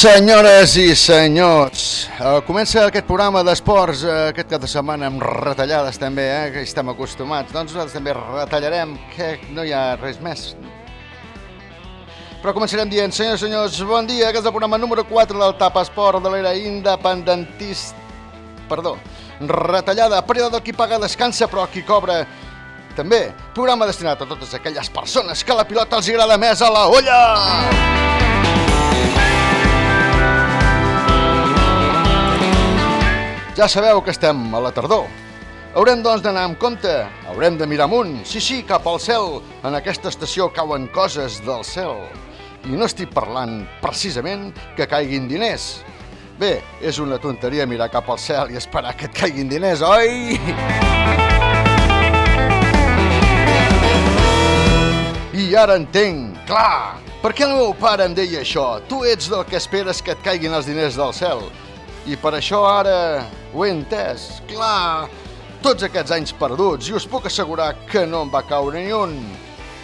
Senyores i senyors, eh, comença aquest programa d'esports eh, aquest cap de setmana amb retallades també, eh, que hi estem acostumats. Doncs nosaltres també retallarem, que no hi ha res més. Però començarem dient, senyors i senyors, bon dia, aquest és el programa número 4 del TAP Esport de l'era independentista. Perdó, retallada, període del qui paga descansa, però qui cobra també. Programa destinat a totes aquelles persones que la pilota els agrada més a la olla. Ja sabeu que estem a la tardor. Haurem, doncs, d'anar amb compte. Haurem de mirar amunt. Sí, sí, cap al cel. En aquesta estació cauen coses del cel. I no estic parlant, precisament, que caiguin diners. Bé, és una tonteria mirar cap al cel i esperar que et caiguin diners, oi? I ara entenc, clar, per què el meu pare em deia això? Tu ets del que esperes que et caiguin els diners del cel. I per això ara ho he entès. Clar, tots aquests anys perduts i us puc assegurar que no em va caure ni un.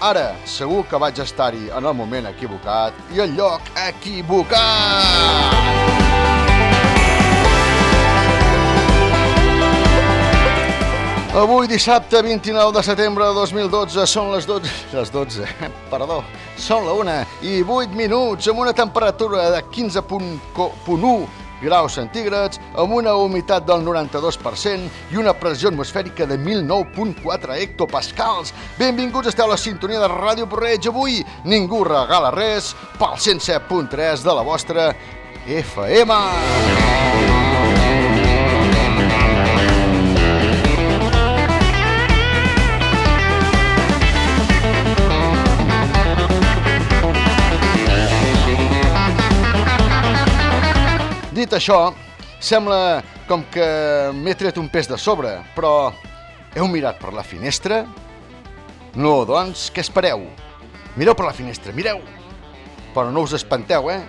Ara, segur que vaig estar-hi en el moment equivocat i el lloc equivocat. Avui, dissabte 29 de setembre de 2012, són les 12... Les 12, perdó. Són la 1 i 8 minuts amb una temperatura de 15.1 graus centígrads, amb una humitat del 92% i una pressió atmosfèrica de 1009.4 hectopascals. Benvinguts, esteu a la sintonia de Ràdio Porreig. Avui ningú regala res pel 107.3 de la vostra FM. Dit això, sembla com que m'he tret un pes de sobre, però heu mirat per la finestra? No, doncs, què espereu? Mireu per la finestra, mireu! Però no us espanteu, eh?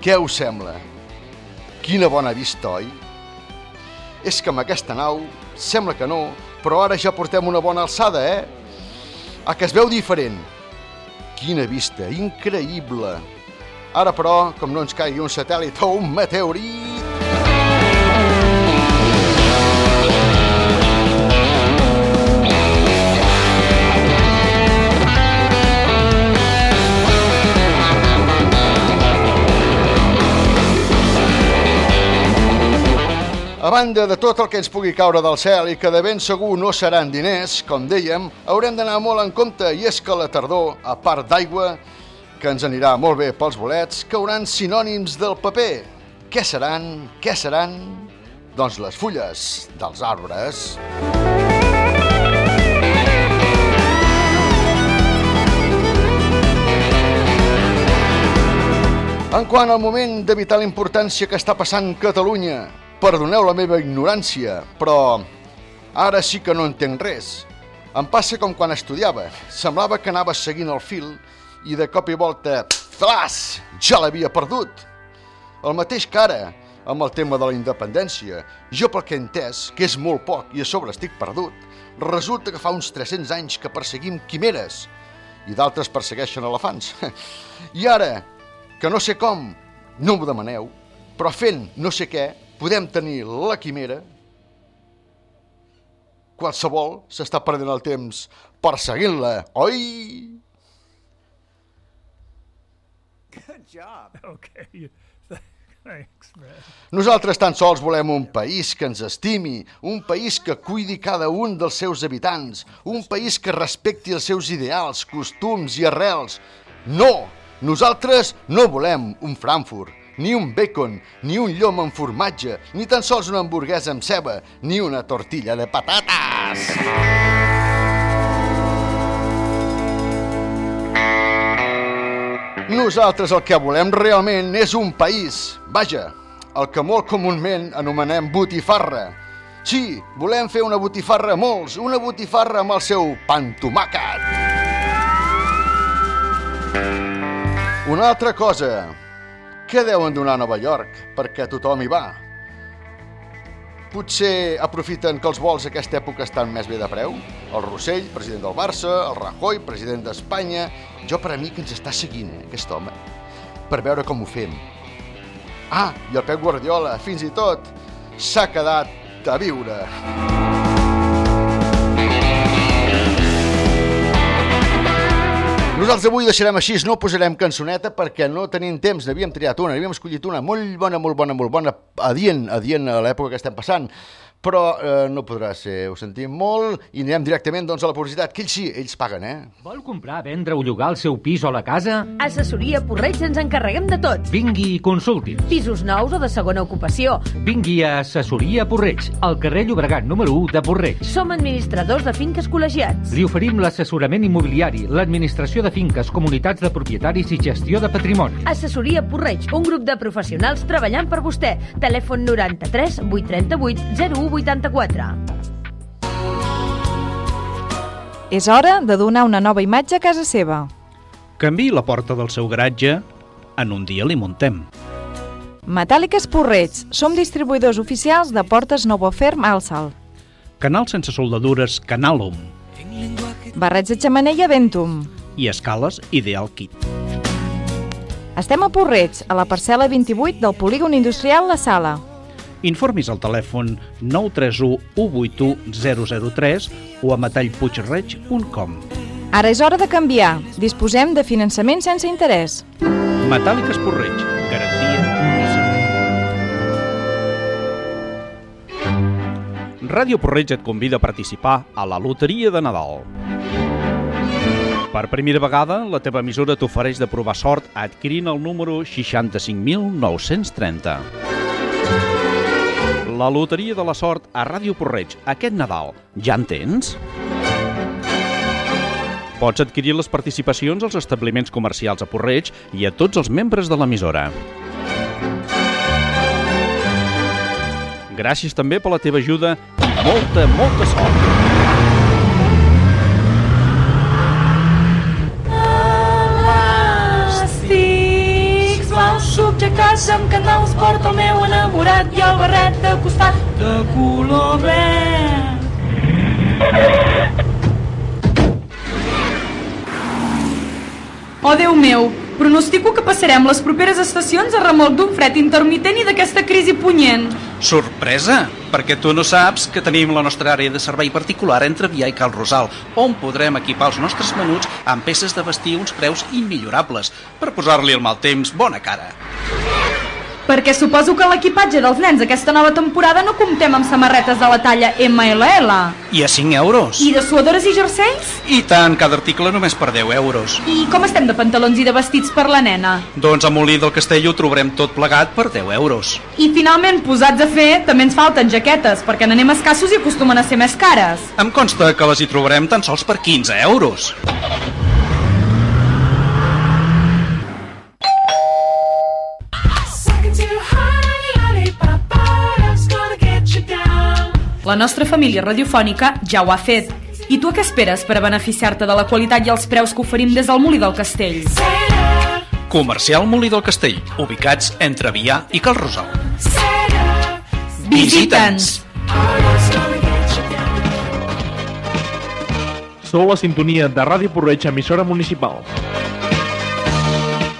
Què us sembla? Quina bona vista, oi? És que amb aquesta nau sembla que no, però ara ja portem una bona alçada, eh? A que es veu diferent? Quina vista, increïble! Ara, però, com no ens caigui un satèl·lit o un meteorit... A banda de tot el que ens pugui caure del cel i que de ben segur no seran diners, com dèiem, haurem d'anar molt en compte i és que la tardor, a part d'aigua, que ens anirà molt bé pels bolets, cauran sinònims del paper. Què seran? Què seran? Doncs les fulles dels arbres. En quant al moment de vital importància que està passant Catalunya, perdoneu la meva ignorància, però ara sí que no entenc res. Em passa com quan estudiava. Semblava que anava seguint el fil i de cop i volta, flas, ja l'havia perdut. El mateix que ara, amb el tema de la independència, jo pel que he entès, que és molt poc i a sobre estic perdut, resulta que fa uns 300 anys que perseguim quimeres i d'altres persegueixen elefants. I ara, que no sé com, no m'ho demaneu, però fent no sé què, podem tenir la quimera, qualsevol s'està perdent el temps perseguint-la, oi? Nosaltres tan sols volem un país que ens estimi, un país que cuidi cada un dels seus habitants, un país que respecti els seus ideals, costums i arrels. No! Nosaltres no volem un Frankfurt, ni un bacon, ni un llom amb formatge, ni tan sols una hamburguesa amb ceba, ni una tortilla de patates! Nosaltres el que volem realment és un país, vaja, el que molt comúment anomenem botifarra. Sí, volem fer una botifarra molts, una botifarra amb el seu pan tomàquet. Una altra cosa, què deuen donar a Nova York perquè tothom hi va? Potser aprofiten que els vols aquesta època estan més bé de preu? El Rossell, president del Barça, el Rajoy, president d'Espanya... Jo per a mi que ens està seguint, eh, aquest home, per veure com ho fem. Ah, i el Pep Guardiola, fins i tot, s'ha quedat a viure. Nosaltres avui deixarem així, no posarem cançoneta perquè no tenim temps, n'havíem triat una, n'havíem escollit una. Molt bona, molt bona, molt bona, adient, adient a l'època que estem passant però eh, no podrà ser, ho sentim molt, i anirem directament doncs, a la publicitat, que ells sí, ells paguen, eh? Vol comprar, vendre o llogar el seu pis o la casa? Assessoria Porreig ens encarreguem de tot. Vingui i consulti. Pisos nous o de segona ocupació. Vingui a Assessoria Porreig, al carrer Llobregat número 1 de Porreig. Som administradors de finques col·legiats. Li oferim l'assessorament immobiliari, l'administració de finques, comunitats de propietaris i gestió de patrimoni. Assessoria Porreig, un grup de professionals treballant per vostè. Telèfon 93 838 01 84. És hora de donar una nova imatge a casa seva. Canvi la porta del seu garatge, en un dia li muntem. Metàl·liques Porreig. Som distribuïdors oficials de portes Novoferm Alsal. Canal sense soldadures Canalum Barrets de xamaneia Ventum. i escales Ideal Kit. Estem a Porreig, a la parcel·la 28 del polígon industrial La Sala. Informis al telèfon 931 181 003 o a metallpuigreig.com. Ara és hora de canviar. Disposem de finançament sense interès. Metàl·liques Porreig, garantia i servei. Ràdio Porreig et convida a participar a la Loteria de Nadal. Per primera vegada, la teva emissora t'ofereix de provar sort adquirint el número 65.930. La Loteria de la Sort a Ràdio Porreig aquest Nadal. Ja en tens? Pots adquirir les participacions als establiments comercials a Porreig i a tots els membres de l'emissora. Gràcies també per la teva ajuda i molta, molta sort! Subjectats amb canals porta el meu enamorat i el barret de costat de color verd. Oh, Déu meu, pronostico que passarem les properes estacions a remolc d'un fred intermitent i d'aquesta crisi punyent. Sorpresa, perquè tu no saps que tenim la nostra àrea de servei particular entre Vià i Cal Rosal, on podrem equipar els nostres menuts amb peces de vestir uns preus immillorables, per posar-li el mal temps bona cara. Perquè suposo que l'equipatge dels nens aquesta nova temporada no comptem amb samarretes de la talla MLL. I a 5 euros. I de suadores i jerseis? I tant, cada article només per 10 euros. I com estem de pantalons i de vestits per la nena? Doncs a Molí del Castell ho trobarem tot plegat per 10 euros. I finalment, posats a fer, també ens falten jaquetes, perquè n'anem escassos i acostumen a ser més cares. Em consta que les hi trobarem tan sols per 15 euros. La nostra família radiofònica ja ho ha fet. I tu què esperes per a beneficiar-te de la qualitat i els preus que oferim des del Molí del Castell? Comercial Molí del Castell, ubicats entre Vià i Cal Rosal. Visita'ns! Sou la sintonia de Ràdio Porreig, emissora municipal.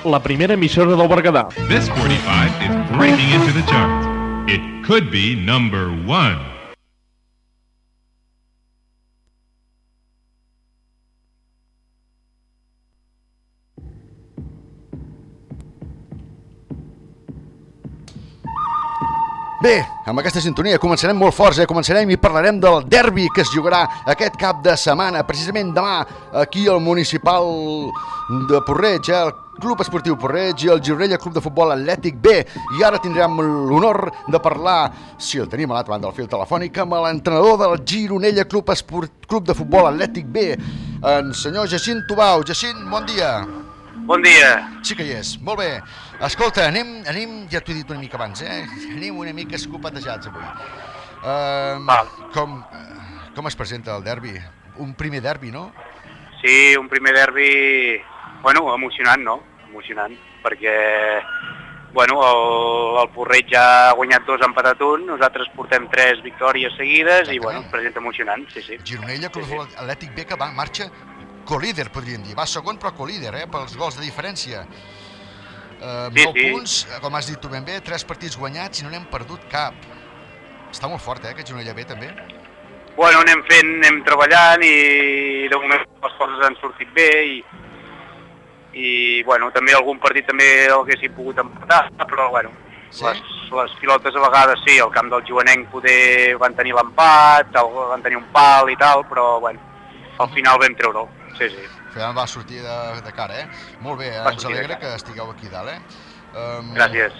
La primera emissora del Berguedà. This 45 is breaking into the charts. It could be number one. Bé, amb aquesta sintonia començarem molt forts, eh? començarem i parlarem del derbi que es jugarà aquest cap de setmana, precisament demà, aquí al Municipal de Porreig, eh? el Club Esportiu Porreig i el Gironella Club de Futbol Atlètic B. I ara tindrem l'honor de parlar, si el tenim a l'altra banda del fil telefònic, amb l'entrenador del Gironella Club, Esport... Club de Futbol Atlètic B, en senyor Jacint Tubau. Jacint, bon dia. Bon dia. Sí que hi és, molt bé. Escolta, anem, anem ja t'ho he dit una mica abans, eh? anem una mica escopatejats avui. Uh, com, com es presenta el derbi? Un primer derbi, no? Sí, un primer derbi, bueno, emocionant, no? Emocionant, perquè bueno, el, el Porreig ja ha guanyat dos, ha empatat un, nosaltres portem tres victòries seguides Exactament. i bueno, es presenta emocionant, sí, sí. Gironella, Club sí, sí. Atlètic B, que va, marxa colíder, podríem dir. Va segon, però colíder, eh, pels gols de diferència. Sí, 9 sí. punts, eh, com has dit tu ben bé, 3 partits guanyats i no n'hem perdut cap. Està molt fort, eh, aquest Gironella B, també. Bueno, anem fent, anem treballant i de moment les coses han sortit bé i, i bueno, també algun partit també l'haguéssim pogut empatar, però bueno, Sí? les, les pilotes a vegades sí, al camp del Joanenc poder van tenir l'empat, el- van tenir un pal i tal, però bueno, al final vam treure'l, sí, sí. Final va sortir de, de cara, eh? Molt bé, Va ens alegra que estigueu aquí dalt, eh? Um, Gràcies.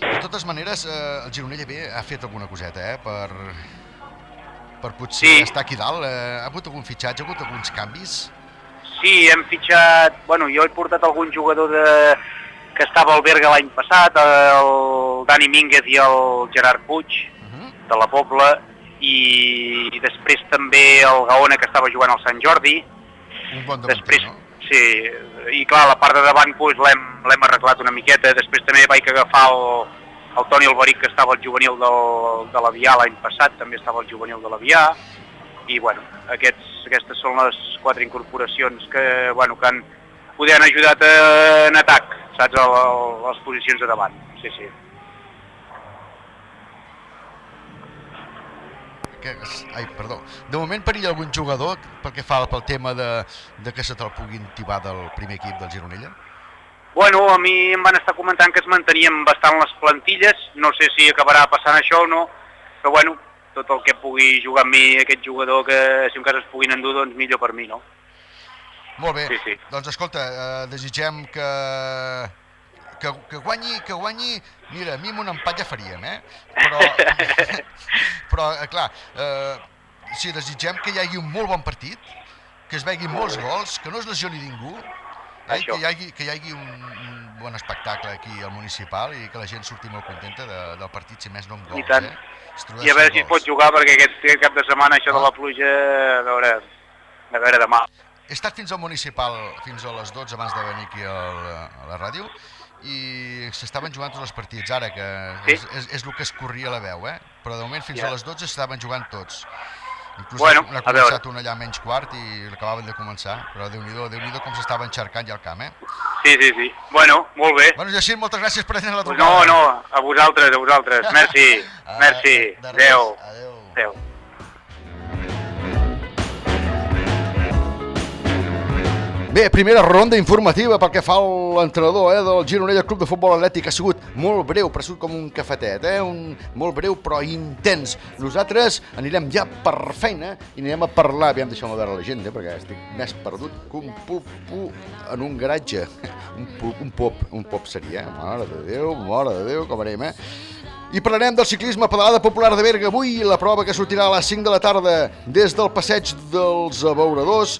De totes maneres, eh, el Gironella B ha fet alguna coseta, eh? Per, per potser Sí. estar aquí dalt. Eh, ha hagut algun fitxatge, ha hagut alguns canvis? Sí, hem fitxat... Bueno, jo he portat algun jugador de, que estava al Berga l'any passat, el Dani Mínguez i el Gerard Puig, de la Pobla, i, i després també el Gaona, que estava jugant al Sant Jordi. Un bon Després, sí, i clar, la part de davant pues, l'hem arreglat una miqueta. Després també vaig agafar el, el Toni Alberic, que estava al juvenil del, de l'Avià l'any passat, també estava al juvenil de l'Avià, i bueno, aquests, aquestes són les quatre incorporacions que, bueno, que han, poder han ajudat en atac, saps, a, a les posicions de davant. Sí, sí. Que, ai, perdó. De moment perilla algun jugador pel que fa pel tema de, de que se te'l puguin tibar del primer equip del Gironella? Bueno, a mi em van estar comentant que es mantenien bastant les plantilles, no sé si acabarà passant això o no, però bueno, tot el que pugui jugar amb mi aquest jugador, que si un cas es puguin endur, doncs millor per mi, no? Molt bé. Sí, sí. Doncs escolta, eh, desitgem que, que, que guanyi, que guanyi... Mira, a mi amb un empat ja faríem, eh? Però, però eh, clar, eh, sí, desitgem que hi hagi un molt bon partit, que es veguin molts gols, que no es lesioni ningú, eh, que hi hagi, que hi hagi un, un bon espectacle aquí al municipal i que la gent surti molt contenta de, del partit, si més no amb gols, I tant. eh? I a veure si es pot jugar, perquè aquest, aquest cap de setmana això de la pluja, a veure, a veure demà. He estat fins al municipal, fins a les 12 abans de venir aquí al, a la ràdio, i s'estaven jugant tots els partits, ara que Sí? és, és, és el que es corria la veu, eh? Però de moment fins Ja. a les 12 s'estaven jugant tots. Inclús Bueno, n'ha a començat un allà a menys quart i l'acabaven de començar, però déu nhi déu com s'estaven xercant ja al camp, eh? Sí, sí, sí. Bueno, molt bé. Bueno, Jacint, moltes gràcies per atendre la trucada. no, no, a vosaltres, a vosaltres. Merci, Ah, merci. Adéu. Adéu. Adéu. Bé, primera ronda informativa pel que fa a l'entrenador eh, del Gironella Club de Futbol Atlètic. Ha sigut molt breu, però sigut com un cafetet, eh? un, molt breu però intens. Nosaltres anirem ja per feina i anirem a parlar, aviam, deixem veure la gent, eh, perquè estic més perdut que un pulpo en un garatge. Un, pul, un pop, un pop seria, eh? Mare de Déu, mare de Déu, com anem, eh? I parlarem del ciclisme pedalada popular de Berga avui, la prova que sortirà a les 5 de la tarda des del passeig dels abeuradors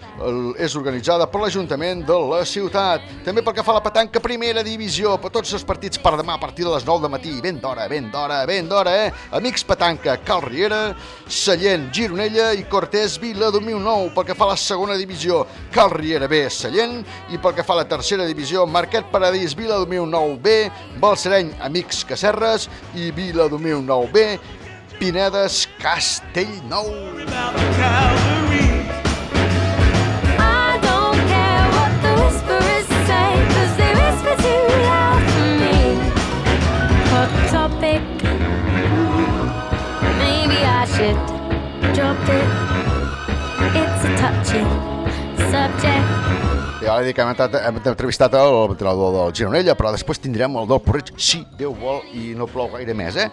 és organitzada per l'Ajuntament de la ciutat. També pel que fa a la petanca primera divisió, per tots els partits per demà a partir de les 9 de matí. Ben d'hora, ben d'hora, ben d'hora, eh? Amics petanca, Cal Riera, Sallent, Gironella i Cortés Vila 2009. Pel que fa a la segona divisió, Cal Riera B, Sallent. I pel que fa a la tercera divisió, Marquet Paradís, Vila 2009 B, Balsareny, Amics Cacerres i Vila do meu Naubé, Pinedas Castelnau. Drop it. It's a touchy subject. I ara dic hem, hem entrevistat l'entrenador del Gironella, però després tindrem el del Porreig, si Déu vol, i no plou gaire més, eh?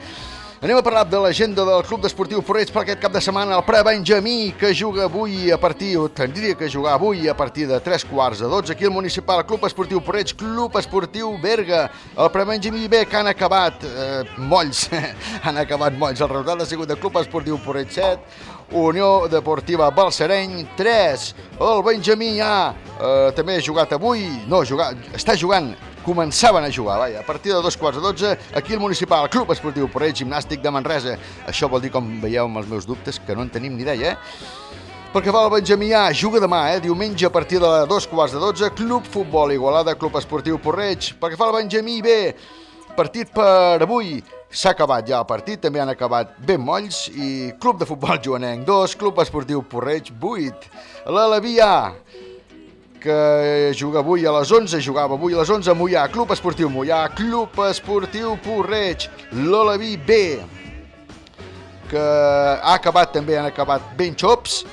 Anem a parlar de l'agenda del Club d'Esportiu Porreig per aquest cap de setmana. El pre-Benjamí, que juga avui a partir, o tindria que jugar avui a partir de 3 quarts de 12, aquí al Municipal Club Esportiu Porreig, Club Esportiu Berga. El pre-Benjamí B, que han acabat eh, molls, han acabat molls. El resultat ha sigut de Club Esportiu Porreig 7, Unió Deportiva Balsareny 3. El Benjamí A eh, també ha jugat avui, no, jugar, està jugant començaven a jugar, vaja, a partir de dos quarts de dotze, aquí al Municipal Club Esportiu Porreig Gimnàstic de Manresa. Això vol dir, com veieu amb els meus dubtes, que no en tenim ni idea, eh? Fa al Benjamí A, juga demà, eh? diumenge a partir de dos quarts de dotze, Club Futbol Igualada, Club Esportiu Porreig. Pel que fa al Benjamí B, partit per avui, s'ha acabat ja el partit, també han acabat ben molls, i Club de Futbol Joanenc 2, Club Esportiu Porreig 8. L'Alaví A, que juga avui a les 11, jugava avui a les 11 a Mollà, Club Esportiu Mollà, Club Esportiu Porreig, l'Olaví B, que ha acabat també, han acabat ben xops,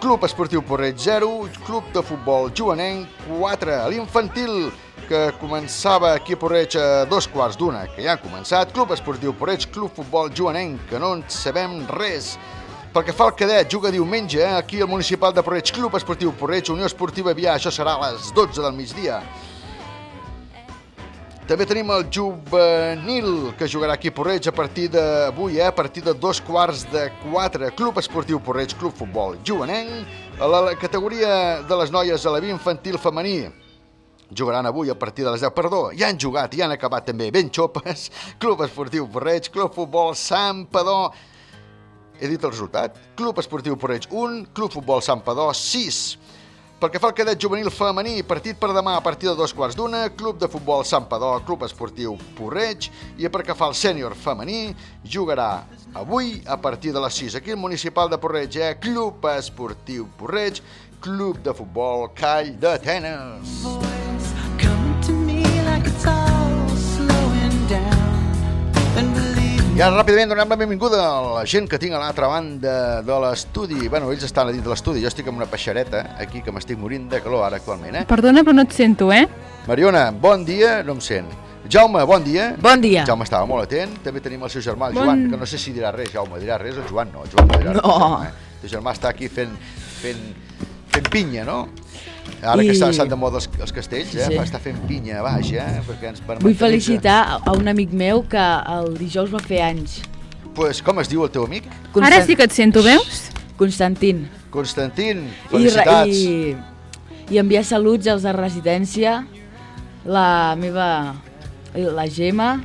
Club Esportiu Porreig 0, Club de Futbol Joanenc 4, l'infantil que començava aquí a Porreig a dos quarts d'una, que ja han començat, Club Esportiu Porreig, Club Futbol Joanenc, que no en sabem res, pel que fa al cadet, juga diumenge eh, aquí al Municipal de Porreig, Club Esportiu Porreig, Unió Esportiva Vià, això serà a les 12 del migdia. També tenim el juvenil, que jugarà aquí a Porreig a partir d'avui, eh, a partir de dos quarts de quatre. Club Esportiu Porreig, Club Futbol Joanenc. A la categoria de les noies a la via infantil femení, jugaran avui a partir de les 10. Perdó, ja han jugat i han acabat també ben xopes. Club Esportiu Porreig, Club Futbol Sant Padó. He dit el resultat. Club Esportiu Porreig 1, Club Futbol Sant Padó 6. Pel que fa al cadet juvenil femení, partit per demà a partir de dos quarts d'una, Club de Futbol Sant Padó, Club Esportiu Porreig, i per que fa el sènior femení, jugarà avui a partir de les 6 aquí al Municipal de Porreig, eh? Club Esportiu Porreig, Club de Futbol Call d'Atenes. I ara ràpidament donem la benvinguda a la gent que tinc a l'altra banda de l'estudi. Bueno, ells estan a dins de l'estudi, jo estic amb una peixereta aquí que m'estic morint de calor ara actualment, eh? Perdona, però no et sento, eh? Mariona, bon dia, no em sent. Jaume, bon dia. Bon dia. Jaume estava molt atent. També tenim el seu germà, el Bon- Joan, que no sé si dirà res, Jaume. Dirà res el Joan? No, el Joan no dirà No. res. Eh? El teu germà està aquí fent, fent, fent pinya, no? Ara I- que estan, estan de moda els, els castells, eh? Sí. està fent pinya baix, eh? Perquè ens Vull felicitar a- a un amic meu que el dijous va fer anys. Pues, com es diu el teu amic? Ara sí que et sento, veus? Constantín, I, felicitats. re- i, I enviar saluds als de residència, la meva... la Gemma,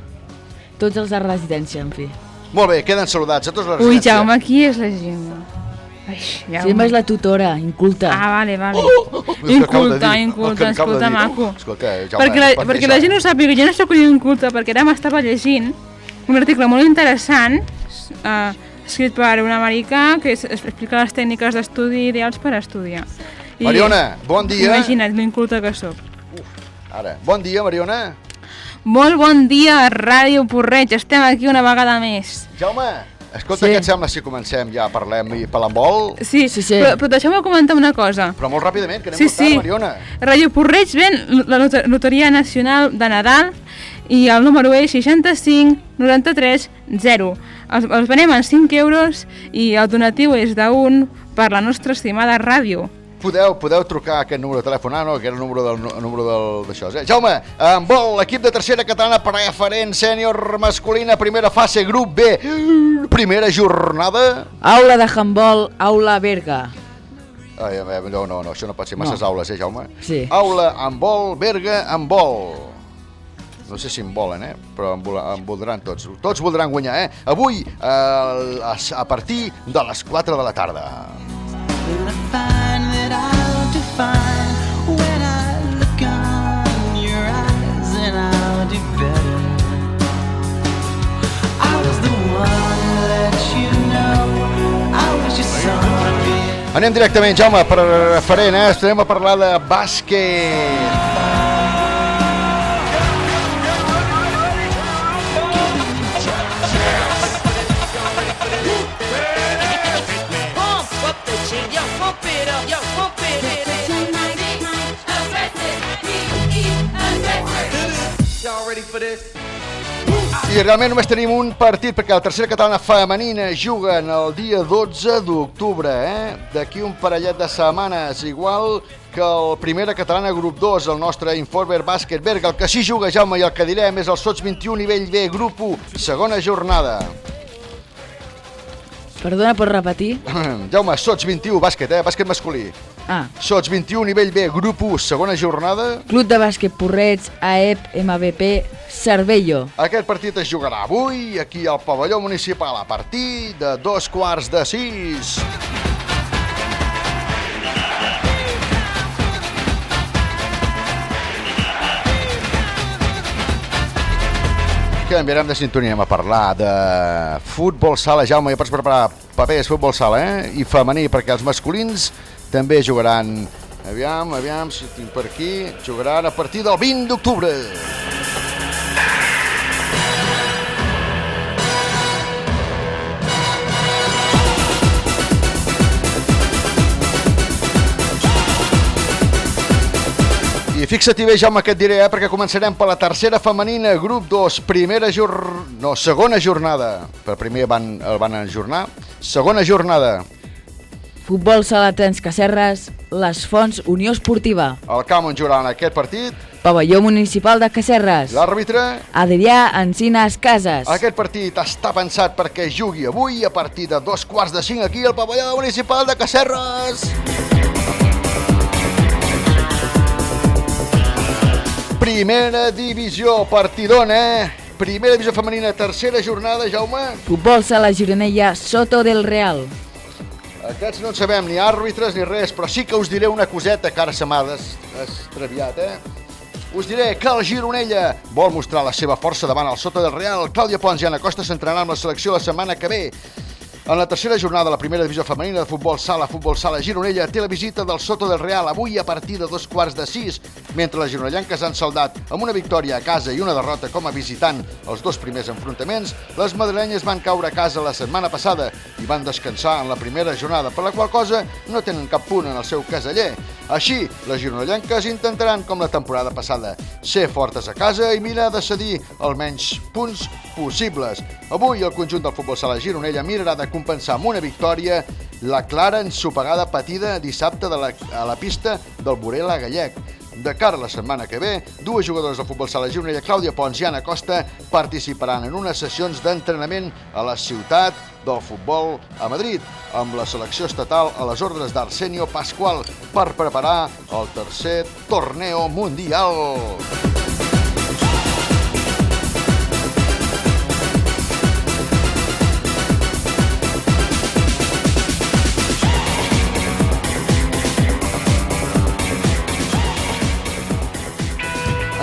tots els de residència, en fi. Molt bé, queden saludats a tots la Ui, residència. Jaume, qui és la Gemma? Ai, Jaume. Gemma és la tutora, inculta. Ah, vale, vale. Oh, acabo de inculta, inculta, escolta, maco. Escolta, Jaume, perquè, la, perquè la gent no sàpiga, jo no sóc un inculta, perquè ara m'estava llegint un article molt interessant eh, escrit per un americà que es, explica les tècniques d'estudi ideals per estudiar. I, Mariona, bon dia. Imagina't, l'inculta que sóc. Ara, bon dia, Mariona. Molt bon dia, Ràdio Porreig, estem aquí una vegada més. Jaume, escolta, Sí. què et sembla si comencem ja, parlem i palambol? Sí, sí, sí. Però, però deixeu-me comentar una cosa. Però molt ràpidament, que anem Sí, tard, sí. Mariona. Ràdio Porreig ven la lot- Loteria Nacional de Nadal i el número és 65 93 0. Els, els venem en 5 euros i el donatiu és d'un per la nostra estimada ràdio. Podeu, podeu trucar a aquest número de telèfon, ah, no, que era el número del el número del d'això. Eh? Jaume, en vol l'equip de tercera catalana preferent sènior masculina, primera fase, grup B, primera jornada. Aula de handbol, aula Berga. Ai, a veure, no, no, no, això no pot ser masses No. aules, eh, Jaume? Sí. Aula, en vol, Berga, en vol. No sé si en volen, eh? però en, vol, en voldran tots. Tots voldran guanyar, eh? Avui, eh, a, a partir de les 4 de la tarda. Anem directament, Jaume, per referent, eh? Estarem a parlar de bàsquet. This? I realment només tenim un partit perquè la tercera catalana femenina juguen el dia 12 d'octubre, eh? D'aquí un parellet de setmanes, igual que el primera catalana grup 2, el nostre Informer Bàsquet Berga. El que sí juga, Jaume, i el que direm és el Sots 21 nivell B, grup 1, segona jornada. Perdona, pots repetir? Jaume, Sots 21, bàsquet, eh? Bàsquet masculí. Ah, Sots 21 nivell B, grup 1, segona jornada. Club de Bàsquet Porrets, AEP, MBP, Cervello. Aquest partit es jugarà avui, aquí al pavelló municipal, a partir de dos quarts de sis. Canviarem de sintonia, a parlar de futbol sala. Jaume, ja pots preparar papers, futbol sala, eh? I femení, perquè els masculins també jugaran. Aviam, aviam, si tinc per aquí. Jugaran a partir del 20 d'octubre. I fixa't-hi bé, Jaume, que et diré, eh, perquè començarem per la tercera femenina, grup 2, primera jor... no, segona jornada. Per primer van, el van ajornar. Segona jornada. Futbol Sala Trens Cacerres, Les Fonts, Unió Esportiva. El camp on jugaran aquest partit. Pavelló Municipal de Cacerres. L'àrbitre. Adrià Encinas Casas. Aquest partit està pensat perquè jugui avui a partir de dos quarts de cinc aquí al pavelló municipal de Cacerres. Primera divisió, partidona, eh? Primera divisió femenina, tercera jornada, Jaume. Futbol Sala Gironella, Soto del Real. Aquests no en sabem ni àrbitres ni res, però sí que us diré una coseta que ara se m'ha des- extraviat, eh? Us diré que el Gironella vol mostrar la seva força davant el Sota del Real. Clàudia Pons i Anna Costa s'entraran amb la selecció la setmana que ve. En la tercera jornada de la primera divisió femenina de futbol sala, futbol sala Gironella té la visita del Soto del Real avui a partir de dos quarts de sis, mentre les gironellanques han saldat amb una victòria a casa i una derrota com a visitant els dos primers enfrontaments, les madrilenyes van caure a casa la setmana passada i van descansar en la primera jornada, per la qual cosa no tenen cap punt en el seu caseller. Així, les gironellanques intentaran, com la temporada passada, ser fortes a casa i mirar de cedir els menys punts possibles. Avui el conjunt del futbol sala Gironella mirarà de compensar amb una victòria la clara ensopegada patida dissabte de la, a la pista del Borela Gallec. De cara a la setmana que ve, dues jugadores del futbol sala Gironella, Clàudia Pons i Anna Costa, participaran en unes sessions d'entrenament a la ciutat del futbol a Madrid, amb la selecció estatal a les ordres d'Arsenio Pascual per preparar el tercer torneo mundial.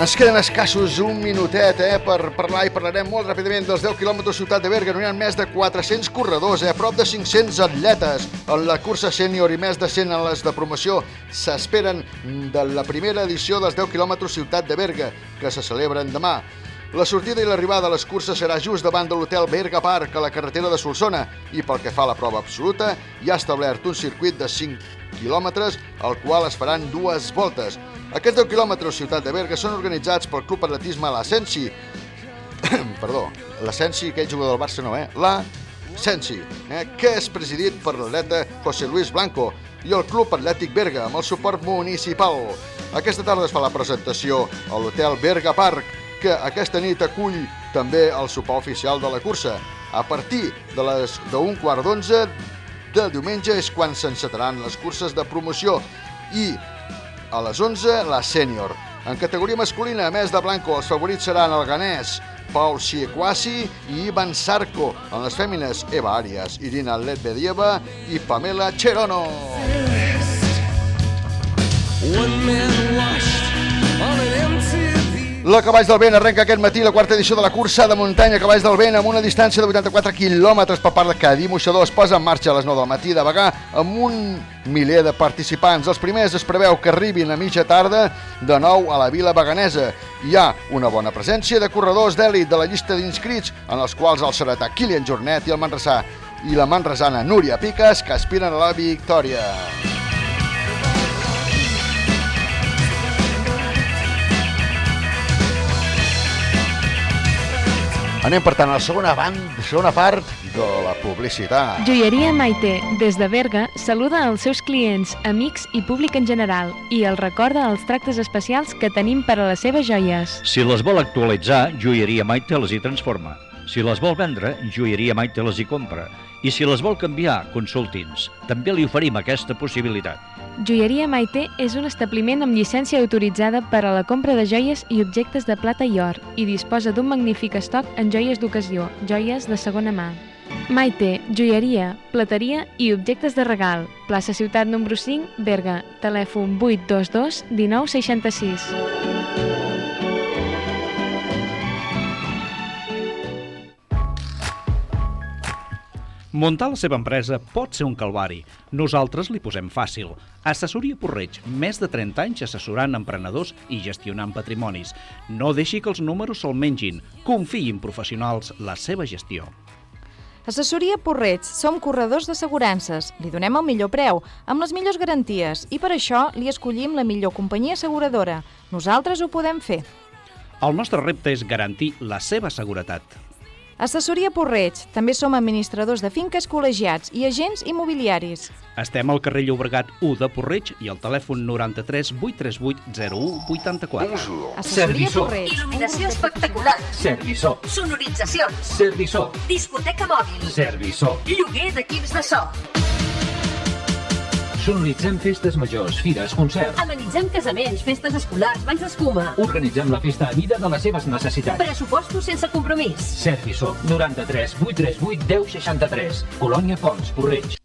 Ens queden escassos un minutet eh, per parlar i parlarem molt ràpidament dels 10 quilòmetres Ciutat de Berga. No hi ha més de 400 corredors, eh, prop de 500 atletes en la cursa sènior i més de 100 en les de promoció. S'esperen de la primera edició dels 10 quilòmetres Ciutat de Berga, que se celebren demà. La sortida i l'arribada a les curses serà just davant de l'hotel Berga Park, a la carretera de Solsona, i pel que fa a la prova absoluta, hi ha establert un circuit de 5 quilòmetres, al qual es faran dues voltes. Aquests 10 quilòmetres Ciutat de Berga són organitzats pel Club Atletisme L'Ascensi, perdó, l'Ascensi, aquell jugador del Barça no, eh? La Sensi, eh? que és presidit per l'atleta José Luis Blanco i el Club Atlètic Berga, amb el suport municipal. Aquesta tarda es fa la presentació a l'hotel Berga Park, que aquesta nit acull també el sopar oficial de la cursa. A partir de les d'un quart d'onze del diumenge és quan s'encetaran les curses de promoció i a les 11 la sènior. En categoria masculina, a més de Blanco, els favorits seran el ganès Paul Siequasi i Ivan Sarko. En les fèmines, Eva Arias, Irina Ledbedieva i Pamela Cherono. La Cavalls del Vent arrenca aquest matí la quarta edició de la cursa de muntanya Cavalls del Vent amb una distància de 84 quilòmetres per part de Cadí Moixador. Es posa en marxa a les 9 del matí de Bagà amb un miler de participants. Els primers es preveu que arribin a mitja tarda de nou a la Vila Baganesa. Hi ha una bona presència de corredors d'èlit de la llista d'inscrits, en els quals el seretà Kilian Jornet i el manresà i la manresana Núria Piques, que aspiren a la victòria. Anem, per tant, a la segona, banda, segona part de la publicitat. Joieria Maite, des de Berga, saluda els seus clients, amics i públic en general i els recorda els tractes especials que tenim per a les seves joies. Si les vol actualitzar, Joieria Maite les hi transforma. Si les vol vendre, Joieria Maite les hi compra. I si les vol canviar, consulti'ns. També li oferim aquesta possibilitat. Joieria Maite és un establiment amb llicència autoritzada per a la compra de joies i objectes de plata i or i disposa d'un magnífic estoc en joies d'ocasió, joies de segona mà. Maite, joieria, plateria i objectes de regal. Plaça Ciutat número 5, Berga. Telèfon 822 1966. Muntar la seva empresa pot ser un calvari. Nosaltres li posem fàcil. Assessoria Porreig, més de 30 anys assessorant emprenedors i gestionant patrimonis. No deixi que els números se'l mengin. Confiï en professionals la seva gestió. Assessoria Porreig, som corredors d'assegurances, li donem el millor preu, amb les millors garanties i per això li escollim la millor companyia asseguradora. Nosaltres ho podem fer. El nostre repte és garantir la seva seguretat. Assessoria Porreig, també som administradors de finques col·legiats i agents immobiliaris. Estem al carrer Llobregat 1 de Porreig i al telèfon 93 838 01 84. Assessoria Porreig. Il·luminació espectacular. Serviçó. Sonoritzacions. Serviçó. Discoteca mòbil. Serviçó. Lloguer d'equips de so. Sonoritzem festes majors, fires, concerts. Amenitzem casaments, festes escolars, banys d'escuma. Organitzem la festa a mida de les seves necessitats. Pressupostos sense compromís. Serviçó. 93 838 1063. Colònia Pons, Porreig.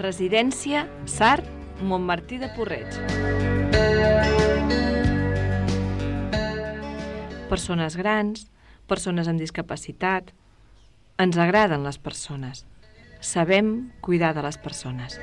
Residència Sart, Montmartí de Porreig. Persones grans, persones amb discapacitat... Ens agraden les persones. Sabem cuidar de les persones.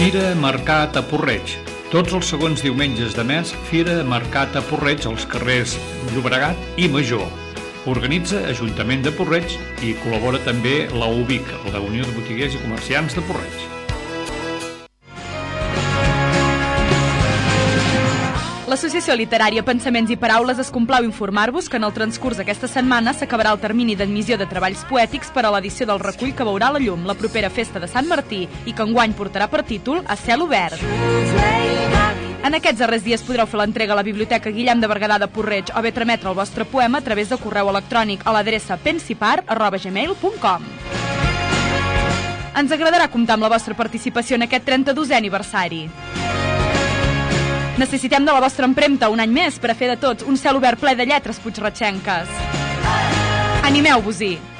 Fira Mercat a Porreig. Tots els segons diumenges de mes, Fira Mercat a Porreig als carrers Llobregat i Major. Organitza Ajuntament de Porreig i col·labora també la UBIC, la Unió de Botiguers i Comerciants de Porreig. L'Associació Literària Pensaments i Paraules es complau informar-vos que en el transcurs d'aquesta setmana s'acabarà el termini d'admissió de treballs poètics per a l'edició del recull que veurà la llum la propera festa de Sant Martí i que enguany portarà per títol A cel obert. En aquests darrers dies podreu fer l'entrega a la Biblioteca Guillem de Berguedà de Porreig o bé trametre el vostre poema a través de correu electrònic a l'adreça pensipar.gmail.com Ens agradarà comptar amb la vostra participació en aquest 32è aniversari. Necessitem de la vostra empremta un any més per a fer de tots un cel obert ple de lletres puigratxenques. Animeu-vos-hi!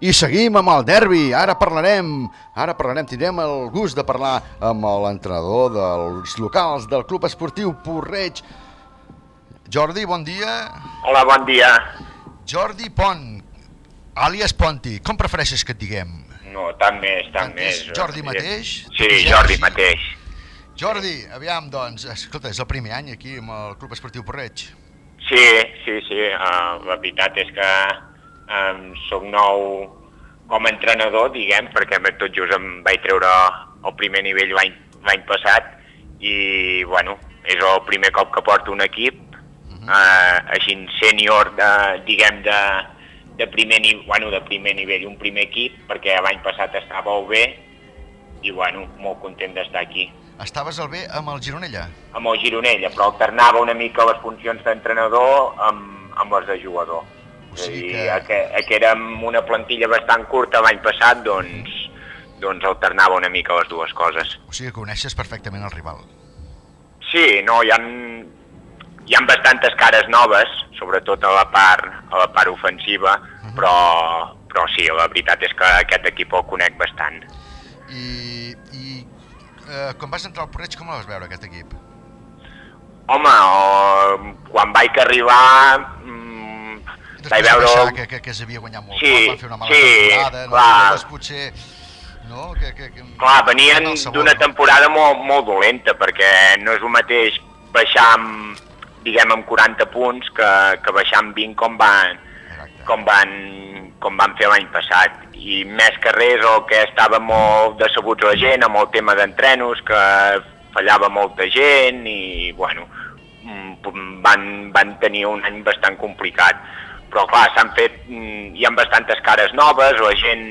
I seguim amb el derbi. Ara parlarem, ara parlarem, tindrem el gust de parlar amb l'entrenador dels locals del Club Esportiu Porreig. Jordi, bon dia. Hola, bon dia. Jordi Pont, àlies Ponti. Com prefereixes que et diguem? No, tant més, tant més. Jordi mateix? Sí, Jordi mateix. Jordi, aviam, doncs, escolta, és el primer any aquí amb el Club Esportiu Porreig. Sí, sí, sí. Uh, la veritat és que um, soc nou com a entrenador, diguem, perquè tot just em vaig treure el primer nivell l'any passat i, bueno, és el primer cop que porto un equip uh -huh. uh, així sènior, de, diguem, de, de, primer, ni, bueno, de primer nivell, un primer equip, perquè l'any passat estava al bé i, bueno, molt content d'estar aquí. Estaves al bé amb el Gironella? Amb el Gironella, però alternava una mica les funcions d'entrenador amb, amb les de jugador. O sigui que- que... que érem una plantilla bastant curta l'any passat, doncs, doncs alternava una mica les dues coses. O sigui que coneixes perfectament el rival. Sí, no, hi ha, hi ha bastantes cares noves, sobretot a la part, a la part ofensiva, però, però sí, la veritat és que aquest equip el conec bastant. I, i eh, quan vas entrar al Porreig, com el vas veure, aquest equip? Home, o, quan vaig arribar vaig veure... baixar que, que, que s'havia guanyat molt Sí, poc, van fer una mala sí, temporada, no? llavors potser... No? Que, que, que... Clar, venien d'una temporada molt, molt dolenta, perquè no és el mateix baixar amb, diguem, amb 40 punts que, que baixar amb 20 com van, com van, com van fer l'any passat. I més que res, el que estava molt decebuts la gent amb el tema d'entrenos, que fallava molta gent i, bueno, mm, van, van tenir un any bastant complicat. Però, clar, s'han fet... mm, Hi ha bastantes cares noves, la gent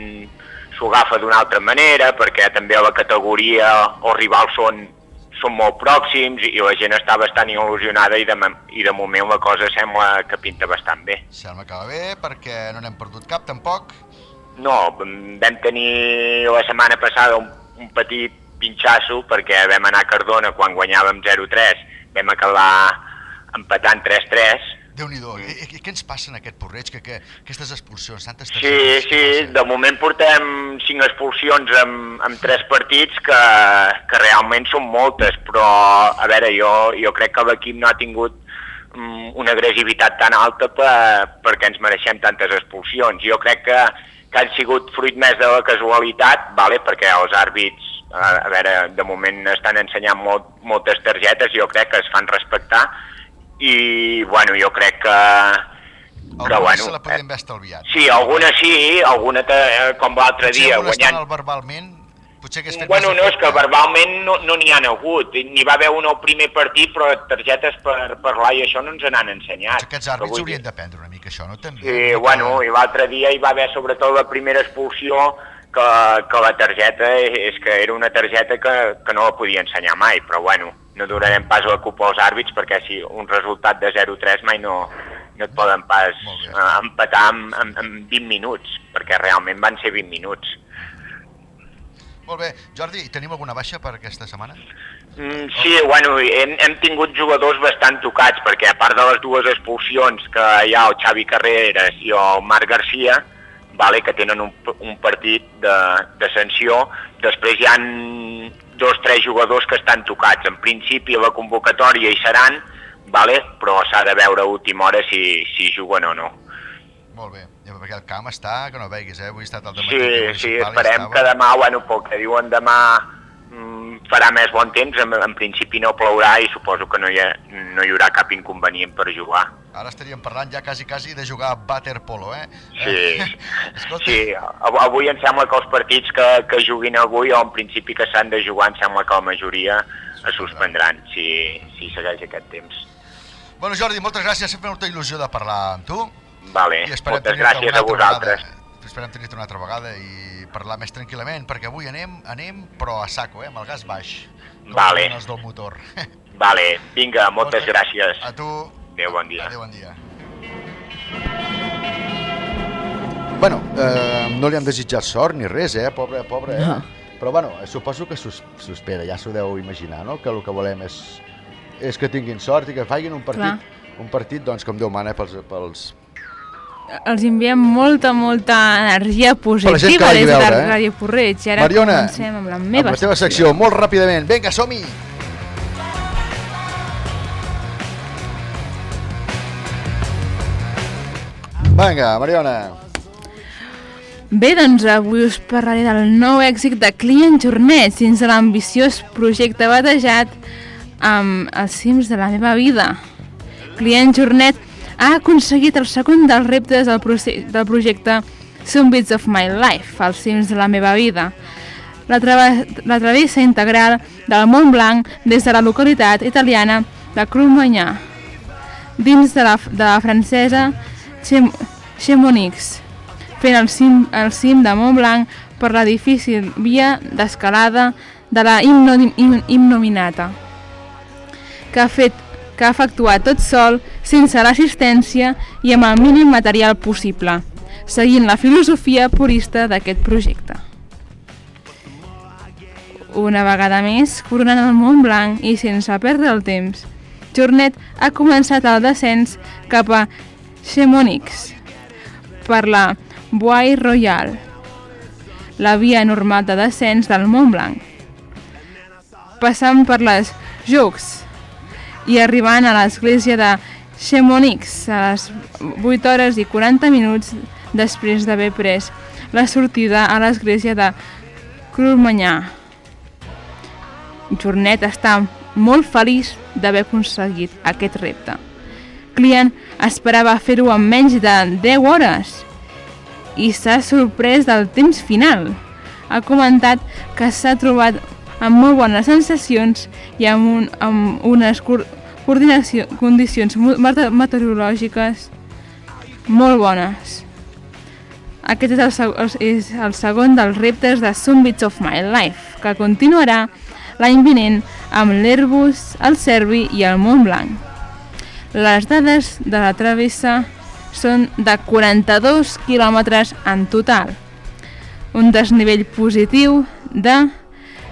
s'ho agafa d'una altra manera, perquè també la categoria o rivals són, són molt pròxims i la gent està bastant il·lusionada i de, i de moment la cosa sembla que pinta bastant bé. Sembla que va bé, perquè no n'hem perdut cap, tampoc. No, vam tenir la setmana passada un, un petit pinxasso perquè vam anar a Cardona quan guanyàvem 0-3, vam acabar empatant 3-3 Déu-n'hi-do, I, i, què ens passa en aquest porreig? Que, que aquestes expulsions, tantes Sí, sí, de moment portem cinc expulsions amb, amb tres partits que, que realment són moltes, però a veure, jo, jo crec que l'equip no ha tingut mm, una agressivitat tan alta per, perquè ens mereixem tantes expulsions. Jo crec que, que han sigut fruit més de la casualitat, vale? perquè els àrbits, a, a veure, de moment estan ensenyant molt, moltes targetes, jo crec que es fan respectar, i bueno, jo crec que, que Alguna bueno, se la podien haver estalviat. Sí, alguna sí, alguna te, com l'altre Potser dia, guanyant... verbalment, potser fet Bueno, no, és que verbalment no n'hi no n'hi ha hagut. N'hi va haver un al primer partit, però targetes per parlar i això no ens n'han ensenyat. Aquests Però àrbits vull haurien d'aprendre una mica això, no? També. Sí, bueno, i l'altre dia hi va haver sobretot la primera expulsió que, que la targeta és que era una targeta que, que no la podia ensenyar mai, però bueno, no donarem pas la culpa als àrbits perquè si un resultat de 0-3 mai no, no et poden pas eh, empatar en, en, en 20 minuts, perquè realment van ser 20 minuts. Molt bé. Jordi, tenim alguna baixa per aquesta setmana? Mm, sí, bueno, hem, hem tingut jugadors bastant tocats, perquè a part de les dues expulsions que hi ha el Xavi Carreras i el Marc Garcia, vale, que tenen un, un partit de, de sanció, després hi han dos o tres jugadors que estan tocats. En principi a la convocatòria hi seran, vale, però s'ha de veure a última hora si, si juguen o no. Molt bé. Ja, perquè el camp està, que no veguis, eh? Avui he estat al Sí, dematí. sí, esperem que demà, bueno, pel que diuen demà farà més bon temps, en, en principi no plourà i suposo que no hi, ha, no hi haurà cap inconvenient per jugar. Ara estaríem parlant ja quasi, quasi de jugar a waterpolo, eh? Sí, Escolta, sí, av- avui em sembla que els partits que, que juguin avui, o en principi que s'han de jugar, em sembla que la majoria es suspendran si, si segueix aquest temps. Bueno, Jordi, moltes gràcies. Sempre molta il·lusió de parlar amb tu. Vale, moltes gràcies una a vosaltres. Vegada. Esperem tenir-te una altra vegada i parlar més tranquil·lament, perquè avui anem, anem però a saco, eh? amb el gas baix. Com Vale. Els del motor. Vale, vinga, moltes gràcies. A tu. Adéu, bon dia. Adéu, bon dia. Bueno, eh, no li han desitjat sort ni res, eh? Pobre, pobre, eh? No. Però bueno, suposo que s'ho s'ho espera, ja s'ho deu imaginar, no? Que el que volem és, és que tinguin sort i que facin un partit, Clar. un partit doncs, com Déu mana pels, pels, Els enviem molta, molta energia positiva des de veure, eh? Ràdio Porreig. I ara Mariona, comencem amb la amb meva la teva secció, molt ràpidament. Vinga, som-hi! Vinga, Mariona. Bé, doncs avui us parlaré del nou èxit de Client Jornet dins de l'ambiciós projecte batejat amb els cims de la meva vida. Client Jornet ha aconseguit el segon dels reptes del, del projecte Some Bits of My Life, els cims de la meva vida. La, trava- la travessa integral del Mont Blanc des de la localitat italiana de Cromanyà, dins de la, de la francesa Chem Chemonix, fent el cim, el cim de Mont Blanc per la difícil via d'escalada de la himno, him, himnominata, que ha, fet, que ha efectuat tot sol, sense l'assistència i amb el mínim material possible, seguint la filosofia purista d'aquest projecte. Una vegada més, coronant el Mont Blanc i sense perdre el temps, Jornet ha començat el descens cap a Chemonix per la Bois Royal, la via normal de descens del Mont Blanc, passant per les Jeux i arribant a l'església de Chamonix a les 8 hores i 40 minuts després d'haver pres la sortida a l'església de Crurmanyà. Jornet està molt feliç d'haver aconseguit aquest repte. Client esperava fer-ho en menys de 10 hores i s'ha sorprès del temps final. Ha comentat que s'ha trobat amb molt bones sensacions i amb, un, amb unes condicions meteorològiques molt bones. Aquest és el, és el segon dels reptes de Summits of My Life, que continuarà l'any vinent amb l'Airbus, el Servi i el Mont Blanc. Les dades de la travessa són de 42 quilòmetres en total, un desnivell positiu de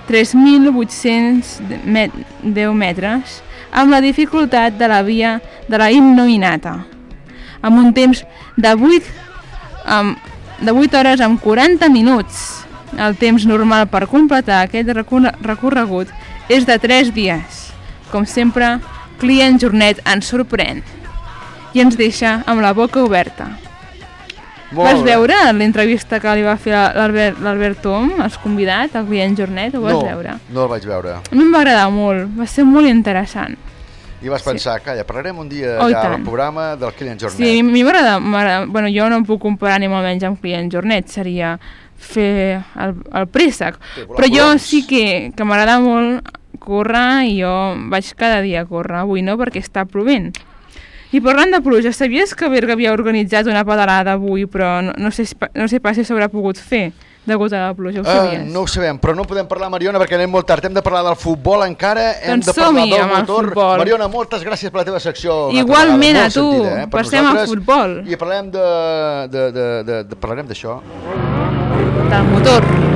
3.810 metres, amb la dificultat de la via de la innominata, amb un temps de 8, amb, de 8 hores amb 40 minuts. El temps normal per completar aquest recor- recorregut és de 3 dies. Com sempre, Client Jornet ens sorprèn i ens deixa amb la boca oberta. Molt Vas veure l'entrevista que li va fer l'Albert Tom, el convidat, el Client Jornet? Ho vas no, veure? no el vaig veure. A mi em va agradar molt, va ser molt interessant. I vas pensar, calla, parlarem un dia Oh, allà al programa del Kilian Jornet. Sí, a mi m'agrada, bueno, jo no em puc comparar ni molt menys amb Client Jornet, seria fer el, el préssec. volar Però jo sí que, que m'agrada molt córrer i jo vaig cada dia a córrer, avui no perquè està plovent. I parlant de pluja, sabies que Berga havia organitzat una pedalada avui, però no, no, sé, no sé pas si s'haurà pogut fer degut a la pluja, ho Ah, sabies? no ho sabem, però no podem parlar, Mariona, perquè anem molt tard. Hem de parlar del futbol encara, hem Doncs de parlar del motor. futbol. Mariona, moltes gràcies per la teva secció. Igualment a tu, sentida, eh, per passem al futbol. I parlem de... de, de, de, de parlarem d'això. Del motor.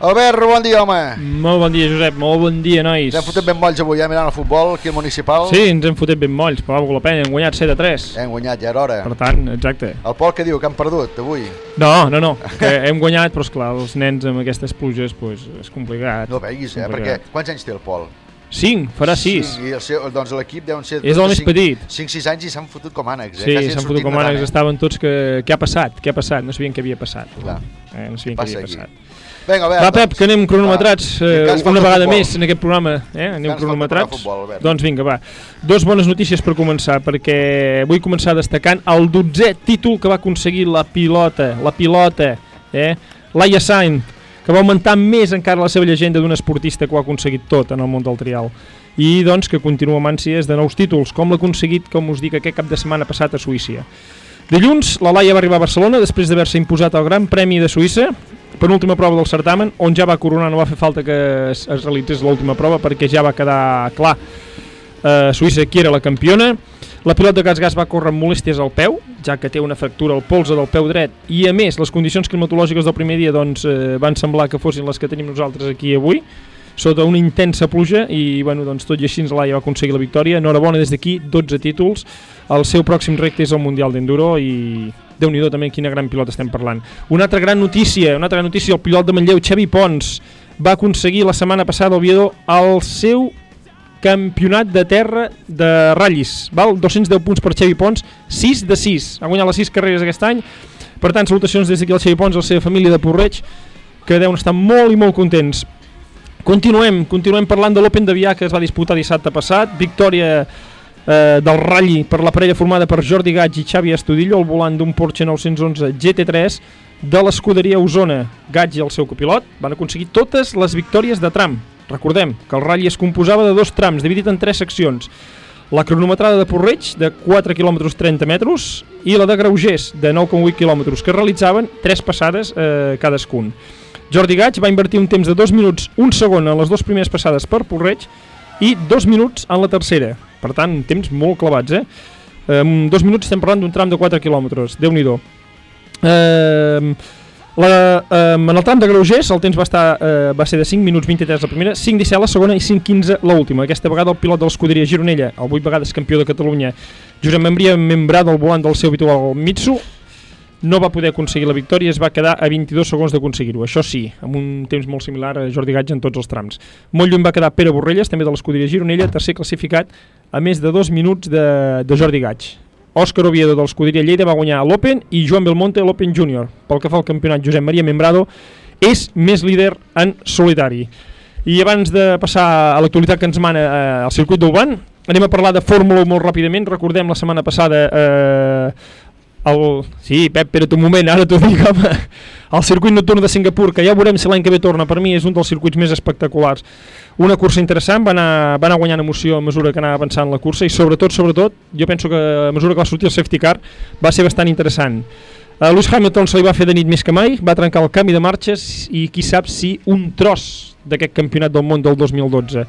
Albert, bon dia, home. Molt bon dia, Josep, molt bon dia, nois. Ens hem fotut ben molls avui, eh, mirant el futbol, aquí al municipal. Sí, ens hem fotet ben molls, però amb la pena, hem guanyat 7 a 3. Hem guanyat, ja era hora. Per tant, exacte. El Pol que diu que han perdut avui? No, no, no, que hem guanyat, però esclar, els nens amb aquestes pluges pues, és complicat. No veguis, eh, perquè quants anys té el Pol? 5, farà 6. Sí, el seu, doncs l'equip deuen ser... És el més petit. 5-6 anys i s'han fotut com ànecs. Sí, eh? Han s'han fotut com ànecs, estaven tots que... Què ha passat? Què ha passat? No sabien què havia passat. Clar. Eh, no sabien Passa què havia aquí. passat. Vinga, Albert, Va, Pep, doncs. que anem cronometrats eh, una vegada futbol. més en aquest programa. Eh? Anem cronometrats. futbol, Albert. doncs vinga, va. Dos bones notícies per començar, perquè vull començar destacant el 12è títol que va aconseguir la pilota, la pilota, eh? Laia Sainz, que va augmentar més encara la seva llegenda d'un esportista que ho ha aconseguit tot en el món del trial. I doncs que continua amb ànsies de nous títols, com l'ha aconseguit, com us dic, aquest cap de setmana passat a Suïssa. Dilluns, la Laia va arribar a Barcelona després d'haver-se imposat al Gran Premi de Suïssa, penúltima prova del certamen, on ja va coronar, no va fer falta que es, es realitzés l'última prova perquè ja va quedar clar eh, Suïssa qui era la campiona. La pilota Gasgas va córrer amb molèsties al peu, ja que té una fractura al polze del peu dret, i a més les condicions climatològiques del primer dia doncs, eh, van semblar que fossin les que tenim nosaltres aquí avui, sota una intensa pluja i bueno, doncs, tot i així la Laia va aconseguir la victòria. Enhorabona des d'aquí, 12 títols. El seu pròxim repte és el Mundial d'Enduro i déu nhi també quina gran pilota estem parlant. Una altra gran notícia, una altra gran notícia, el pilot de Manlleu, Xavi Pons, va aconseguir la setmana passada Oviedo el seu campionat de terra de ratllis. Val? 210 punts per Xavi Pons, 6 de 6. Ha guanyat les 6 carreres aquest any. Per tant, salutacions des d'aquí al Xavi Pons, a la seva família de Porreig, que deuen estar molt i molt contents. Continuem, continuem parlant de l'Open de Vià que es va disputar dissabte passat. Victòria eh, del ratlli per la parella formada per Jordi Gaig i Xavi Estudillo al volant d'un Porsche 911 GT3 de l'escuderia Osona. Gaig i el seu copilot van aconseguir totes les victòries de tram. Recordem que el ratll es composava de dos trams, dividit en tres seccions. La cronometrada de Porreig, de 4 km 30 metres, i la de Graugers, de 9,8 km, que realitzaven tres passades eh, cadascun. Jordi Gaig va invertir un temps de 2 minuts, un segon en les dues primeres passades per Porreig i 2 minuts en la tercera. Per tant, temps molt clavats, eh? En dos minuts estem parlant d'un tram de 4 quilòmetres, déu nhi eh, La, eh, en el tram de Greugers el temps va, estar, eh, va ser de 5 minuts 23 la primera, 5.17 la segona i 5.15 la última. Aquesta vegada el pilot de l'escuderia Gironella, el 8 vegades campió de Catalunya, Josep Membria, membrada al volant del seu habitual Mitsu, no va poder aconseguir la victòria es va quedar a 22 segons d'aconseguir-ho. Això sí, amb un temps molt similar a Jordi Gaig en tots els trams. Molt lluny va quedar Pere Borrelles, també de l'escuderia Gironella, tercer classificat, a més de dos minuts de, de Jordi Gaig. Òscar Oviedo de l'escuderia Lleida va guanyar l'Open i Joan Belmonte l'Open Júnior. Pel que fa al campionat, Josep Maria Membrado és més líder en solitari. I abans de passar a l'actualitat que ens mana eh, el circuit d'Uban, anem a parlar de Fórmula 1 molt ràpidament. Recordem la setmana passada eh, el... Sí, Pep, espera't un moment, ara t'ho dic, home. El circuit nocturn de Singapur, que ja veurem si l'any que ve torna, per mi és un dels circuits més espectaculars. Una cursa interessant, va anar, va anar guanyant emoció a mesura que anava avançant la cursa i sobretot, sobretot, jo penso que a mesura que va sortir el safety car va ser bastant interessant. A Lewis Hamilton se li va fer de nit més que mai, va trencar el canvi de marxes i qui sap si un tros d'aquest campionat del món del 2012.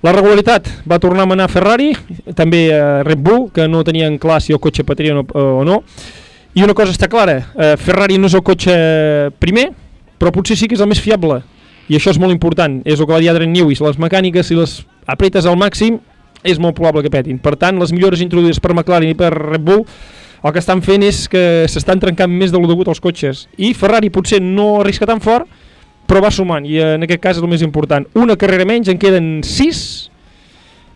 La regularitat va tornar a manar Ferrari, també a Red Bull, que no tenien clar si el cotxe patria o no. I una cosa està clara, eh, Ferrari no és el cotxe primer, però potser sí que és el més fiable. I això és molt important, és el que va dir Adrian Newey, les mecàniques, si les apretes al màxim, és molt probable que petin. Per tant, les millores introduïdes per McLaren i per Red Bull el que estan fent és que s'estan trencant més de lo degut als cotxes. I Ferrari potser no arrisca tan fort, però va sumant, i en aquest cas és el més important. Una carrera menys, en queden 6,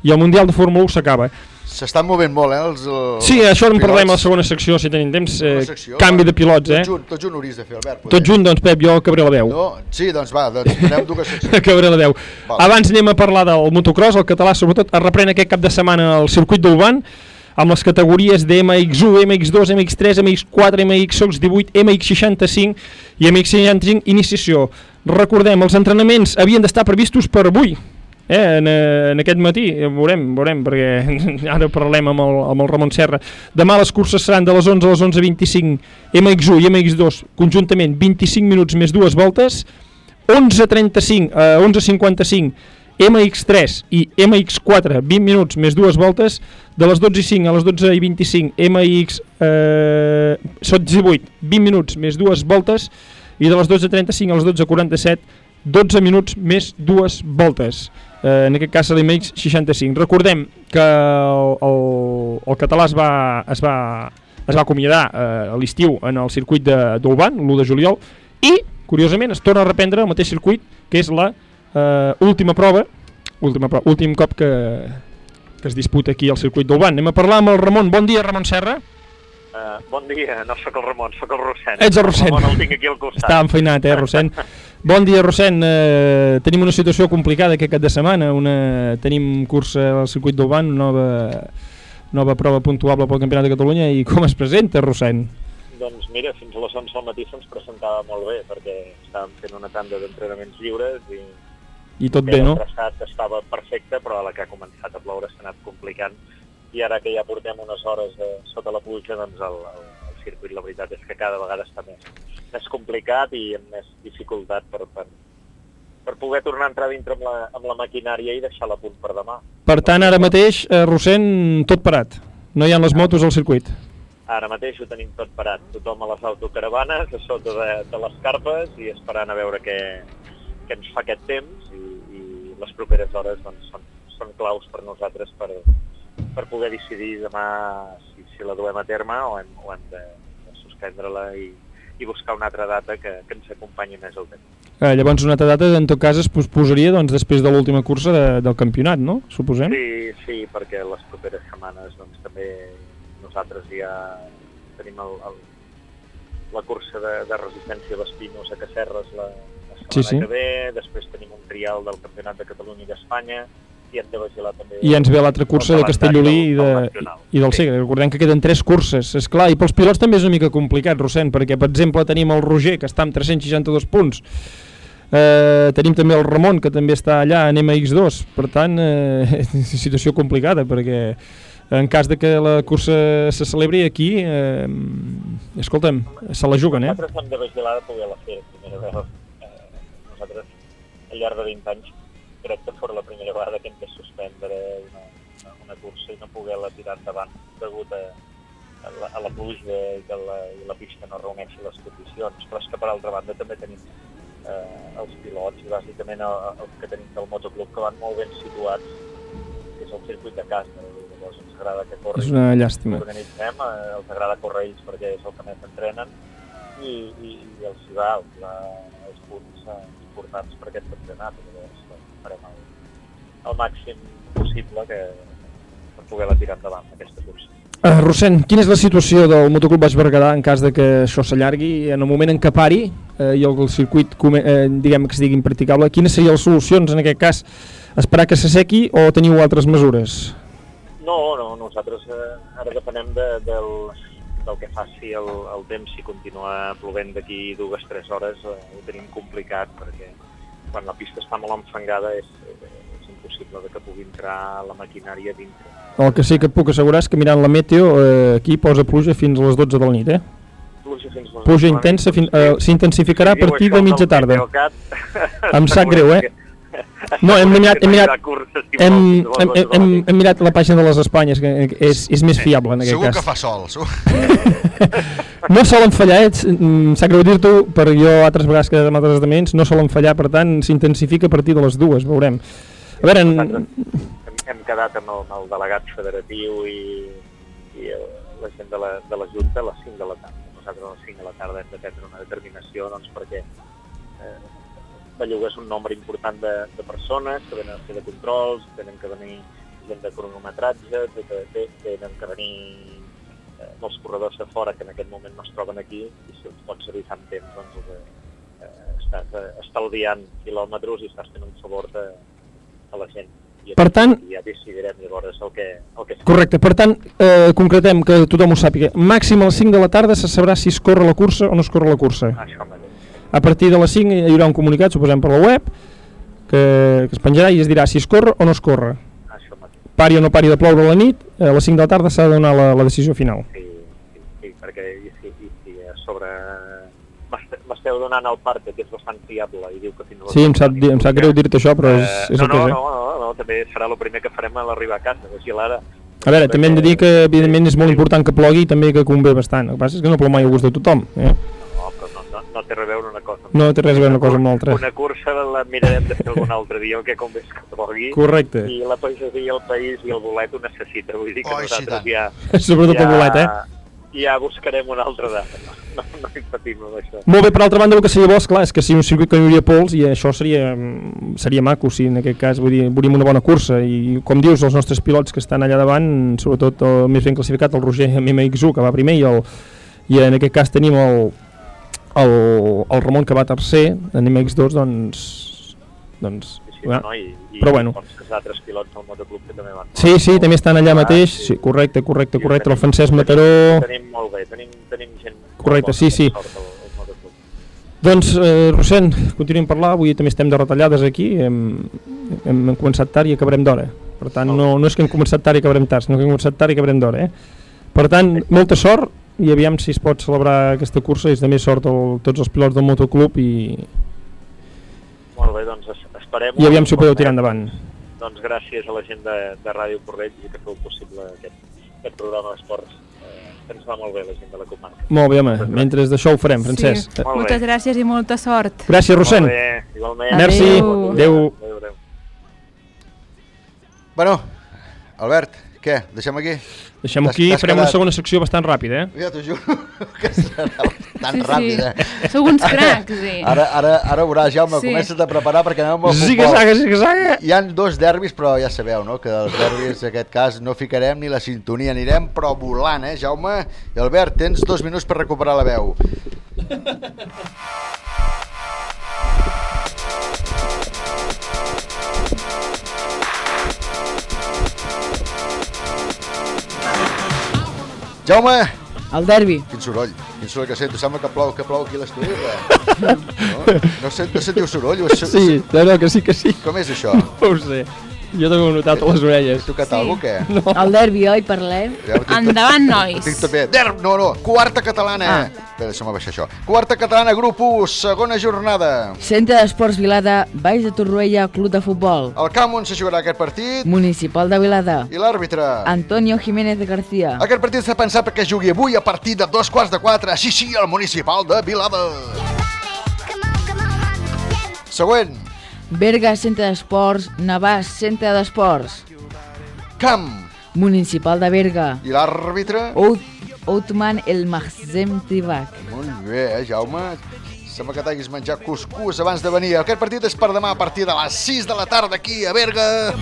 i el Mundial de Fórmula 1 s'acaba. S'estan movent molt, eh? Els, els Sí, això en parlem a la segona secció, si tenim temps. Eh, secció, canvi va. de pilots, eh? Tot junt, tot junt hauries de fer, Albert. Tot junt, doncs, Pep, jo acabaré la veu. No? Sí, doncs va, doncs donem dues seccions. acabaré la veu. Val. Abans anem a parlar del motocross, el català sobretot es reprèn aquest cap de setmana el circuit d'Ulban, amb les categories de MX1, MX2, MX3, MX4, MX 18, MX65 i MX65 iniciació. Recordem, els entrenaments havien d'estar previstos per avui, eh, en, eh, en aquest matí, eh, veurem, veurem, perquè ara parlem amb el, amb el Ramon Serra. Demà les curses seran de les 11 a les 11.25, MX1 i MX2, conjuntament 25 minuts més dues voltes, 11.35, eh, 11.55, MX3 i MX4, 20 minuts més dues voltes, de les 12 i 5 a les 12 i 25, MX eh, sot 18, 20 minuts més dues voltes, i de les 12.35 a les 12.47, 12 minuts més dues voltes. Eh, en aquest cas a l'MX 65. Recordem que el, el, el català es va, es va, es va acomiadar eh, a l'estiu en el circuit d'Ulban, l'1 de juliol, i, curiosament, es torna a reprendre el mateix circuit, que és la eh, última prova, última prova, últim cop que, que es disputa aquí al circuit d'Ulban. Anem a parlar amb el Ramon. Bon dia, Ramon Serra. Uh, bon dia, no sóc el Ramon, sóc el Rossent. Ets el Rossent. Ramon el tinc aquí al costat. Està enfeinat, eh, Rossent? bon dia, Rossent. Eh, tenim una situació complicada aquest cap de setmana. Una, tenim cursa al circuit d'Ulban, nova, nova prova puntuable pel Campionat de Catalunya. I com es presenta, Rossent? Doncs mira, fins a les 11 del matí se'ns presentava molt bé, perquè estàvem fent una tanda d'entrenaments lliures i, I tot bé, no? el traçat estava perfecte, però a la que ha començat a ploure s'ha anat complicant i ara que ja portem unes hores eh, sota la pluja, doncs el, el, el circuit la veritat és que cada vegada està més, més complicat i amb més dificultat per, per, per poder tornar a entrar dintre amb la, amb la maquinària i deixar-la punt per demà. Per tant, ara mateix, eh, Rossent, tot parat. No hi ha les motos al circuit. Ara mateix ho tenim tot parat, tothom a les autocaravanes, a sota de, de les carpes i esperant a veure què, què ens fa aquest temps i, i les properes hores doncs, són, són claus per nosaltres per, per poder decidir demà si, si la duem a terme o hem, o hem de, de suspendre-la i, i buscar una altra data que, que ens acompanyi més el temps. Eh, llavors, una altra data, en tot cas, es posposaria doncs, després de l'última cursa de, del campionat, no? Suposem? Sí, sí, perquè les properes setmanes doncs, també nosaltres ja tenim el, el, la cursa de, de resistència d'Espinos a Cacerres la, Sí, sí. que ve, després tenim un trial del Campionat de Catalunya i d'Espanya, i hem de vigilar també... I ens ve l'altra cursa de Castellolí i, de, del- i del Segre. Recordem que queden tres curses. És clar, i pels pilots també és una mica complicat, Rossent, perquè, per exemple, tenim el Roger, que està amb 362 punts. Eh, tenim també el Ramon, que també està allà en MX2. Per tant, eh, és una situació complicada, perquè en cas de que la cursa se celebri aquí, eh, escolta'm, se la juguen, eh? Nosaltres hem de vigilar de poder-la fer primera vegada. Al llarg de 20 anys, crec que fora la primera vegada que hem de suspendre una, una, una cursa i no poder-la tirar endavant degut a, a la, a la pluja i que la, i la pista no reuneixi les condicions, però és que per altra banda també tenim eh, els pilots i bàsicament el- els que tenim del motoclub que van molt ben situats, que és el circuit de casa. Llavors ens agrada que corrin. És una llàstima. Organitzem, eh, els agrada córrer ells perquè és el que més entrenen i, i, i els hi va, els els punts eh, importants per aquest campionat. Llavors doncs, farem el, el màxim possible que, per poder-la tirar endavant, aquesta cursa. Uh, Rossent, quina és la situació del Motoclub Baix Berguedà en cas de que això s'allargui en el moment en què pari eh, i el, el circuit come- eh, diguem que estigui impracticable, quines serien les solucions en aquest cas? Esperar que s'assequi o teniu altres mesures? No, no, nosaltres eh, ara depenem de, del, del que faci el, el temps. Si continua plovent d'aquí dues o tres hores eh, ho tenim complicat perquè quan la pista està molt enfangada és, és impossible de que pugui entrar la maquinària dintre. El que sí que et puc assegurar és que mirant la meteo eh, aquí posa pluja fins a les 12 de la nit, eh? Pluja fins a les Pluja 12 de la intensa, eh, s'intensificarà a Si partir de mitja tarda. Em sap greu, eh? No, hem mirat, hem mirat, hem, hem, hem, hem mirat la pàgina de les Espanyes, que és, és més fiable en aquest Segur cas. que fa sol. Segur. No solen fallar, eh? em sap greu dir-t'ho, per jo altres vegades que amb altres esdeveniments no solen fallar, per tant s'intensifica a partir de les dues, veurem. A veure, en, hem, quedat amb el, amb el delegat federatiu i, i el, la gent de la, de la Junta a les 5 de la tarda. Nosaltres a les 5 de la tarda hem de prendre una determinació doncs, perquè Belluga és un nombre important de, de persones que venen a fer de controls, tenen que venir gent de cronometratge, tenen que venir eh, molts corredors de fora que en aquest moment no es troben aquí i si els pots avisar amb temps doncs eh, eh, estàs eh, estalviant quilòmetres i estàs fent un favor de, a la gent. I Per tant- ja decidirem llavors el que, el que correcte, per tant, eh, concretem que tothom ho sàpiga. Màxim a les 5 de la tarda se sabrà si es corre la cursa o no es corre la cursa. Això. A partir de les 5 hi haurà un comunicat, suposem per la web, que, que es penjarà i es dirà si es corre o no es corre. Això mateix. Pari o no pari de ploure a la nit, a les 5 de la tarda s'ha de donar la, la decisió final. Sí, perquè i si, i si a sobre m'este- m'esteu donant el part que és bastant fiable i diu que fins Sí, em sap, no em sap greu dir-te això, però és, Eh, és no, el que no, és. eh? no, no, no, també serà el primer que farem a l'arribar a casa, vigilar A veure, també hem de dir que evidentment és molt important que plogui i també que convé bastant. El que passa és que no plou mai a gust de tothom. Eh? No, però no, no, no té a veure No té res a veure una cosa amb l'altra. Una cursa la mirarem de fer algun altre dia, el que convé és que plogui. Correcte. I la pagesia, el país i el bolet ho necessita. Vull dir que Oh, nosaltres ja... Sobretot el bolet, eh? Ja buscarem una altra data. No, no, no hi patim amb això. Molt bé, per altra banda, el que seria bo, esclar, és que si un circuit que hi hauria pols, i això seria, mm, seria maco, si en aquest cas vull dir, veuríem una bona cursa, i com dius, els nostres pilots que estan allà davant, sobretot el més ben classificat, el Roger MMX1, que va primer, i, el, i en aquest cas tenim el, el, el Ramon, que va tercer, en MX2, doncs... doncs Sí, ja. no, i, i però bueno. els altres pilots del motoclub que també van. Sí, sí, també estan allà mateix, sí, correcte, correcte, correcte, el Francesc Mataró... Tenim molt bé, tenim, tenim gent Correcte, sí, sí. Doncs, eh, Rossent, continuem a parlar, avui també estem de retallades aquí, hem, hem, hem començat tard i acabarem d'hora. Per tant, no, no és que hem començat tard i acabarem tard, sinó que hem començat tard i acabarem d'hora. Eh? Per tant, molta sort i aviam si es pot celebrar aquesta cursa i també sort a tots els pilots del motoclub i, Molt bé, doncs es- esperem... i aviam si ho podeu tirar endavant. Doncs gràcies a la gent de, de Ràdio Porreig i que feu possible aquest, aquest programa d'esports. Eh, que ens va molt bé la gent de la comarca. Molt bé, home, mentre d'això ho farem, Francesc. Sí. Moltes gràcies i molta sort. Gràcies, Rossent. Molt bé, igualment. Merci. Adéu. Adéu. Adéu, adéu. Bueno, Albert, què? Deixem aquí? Deixem T'has- aquí, farem una quedat- segona secció bastant ràpida, eh? Ja t'ho juro que serà tan Sí, sí. ràpid, eh? Sou uns cracs, sí. Ara, ara, ara veuràs, Jaume, Sí. comença't a preparar perquè anem al futbol. Ziga-zaga, ziga-zaga. Hi han dos derbis, però ja sabeu, no?, que dels derbis, en aquest cas, no ficarem ni la sintonia, anirem però volant, eh, Jaume? I Albert, tens dos minuts per recuperar la veu. Jaume! El derbi. Quin soroll, quin soroll que sento. Sembla que plou, que plou aquí a l'estudi. No? No, sent, no sentiu soroll? O Sí, no, no, que sí, que sí. Com és això? No ho sé. Jo tengo notat a les orelles. Tu que tal, sí. què? No. El derbi, oi, parlem? Ja Endavant, Ho nois. tinc tot bé. Der, no, no, quarta catalana. Ah. Espera, deixa'm baixar això. Quarta catalana, grup 1, segona jornada. Centre d'Esports Vilada, Baix de Torroella, Club de Futbol. El camp on se jugarà aquest partit Municipal de Vilada. i l'àrbitre. Antonio Jiménez García. Aquest partit està pensat perquè es jugui avui a partir de dos quarts de quatre. Sí, sí, al municipal de Vilada. Següent. Berga, Centre d'Esports, Navàs, Centre d'Esports. Camp. Municipal de Berga. I l'àrbitre? Out Outman El Mahzem Tibac. Molt bé, eh, Jaume? Sembla que t'haguis menjat cuscús abans de venir. Aquest partit és per demà a partir de les 6 de la tarda aquí a Berga.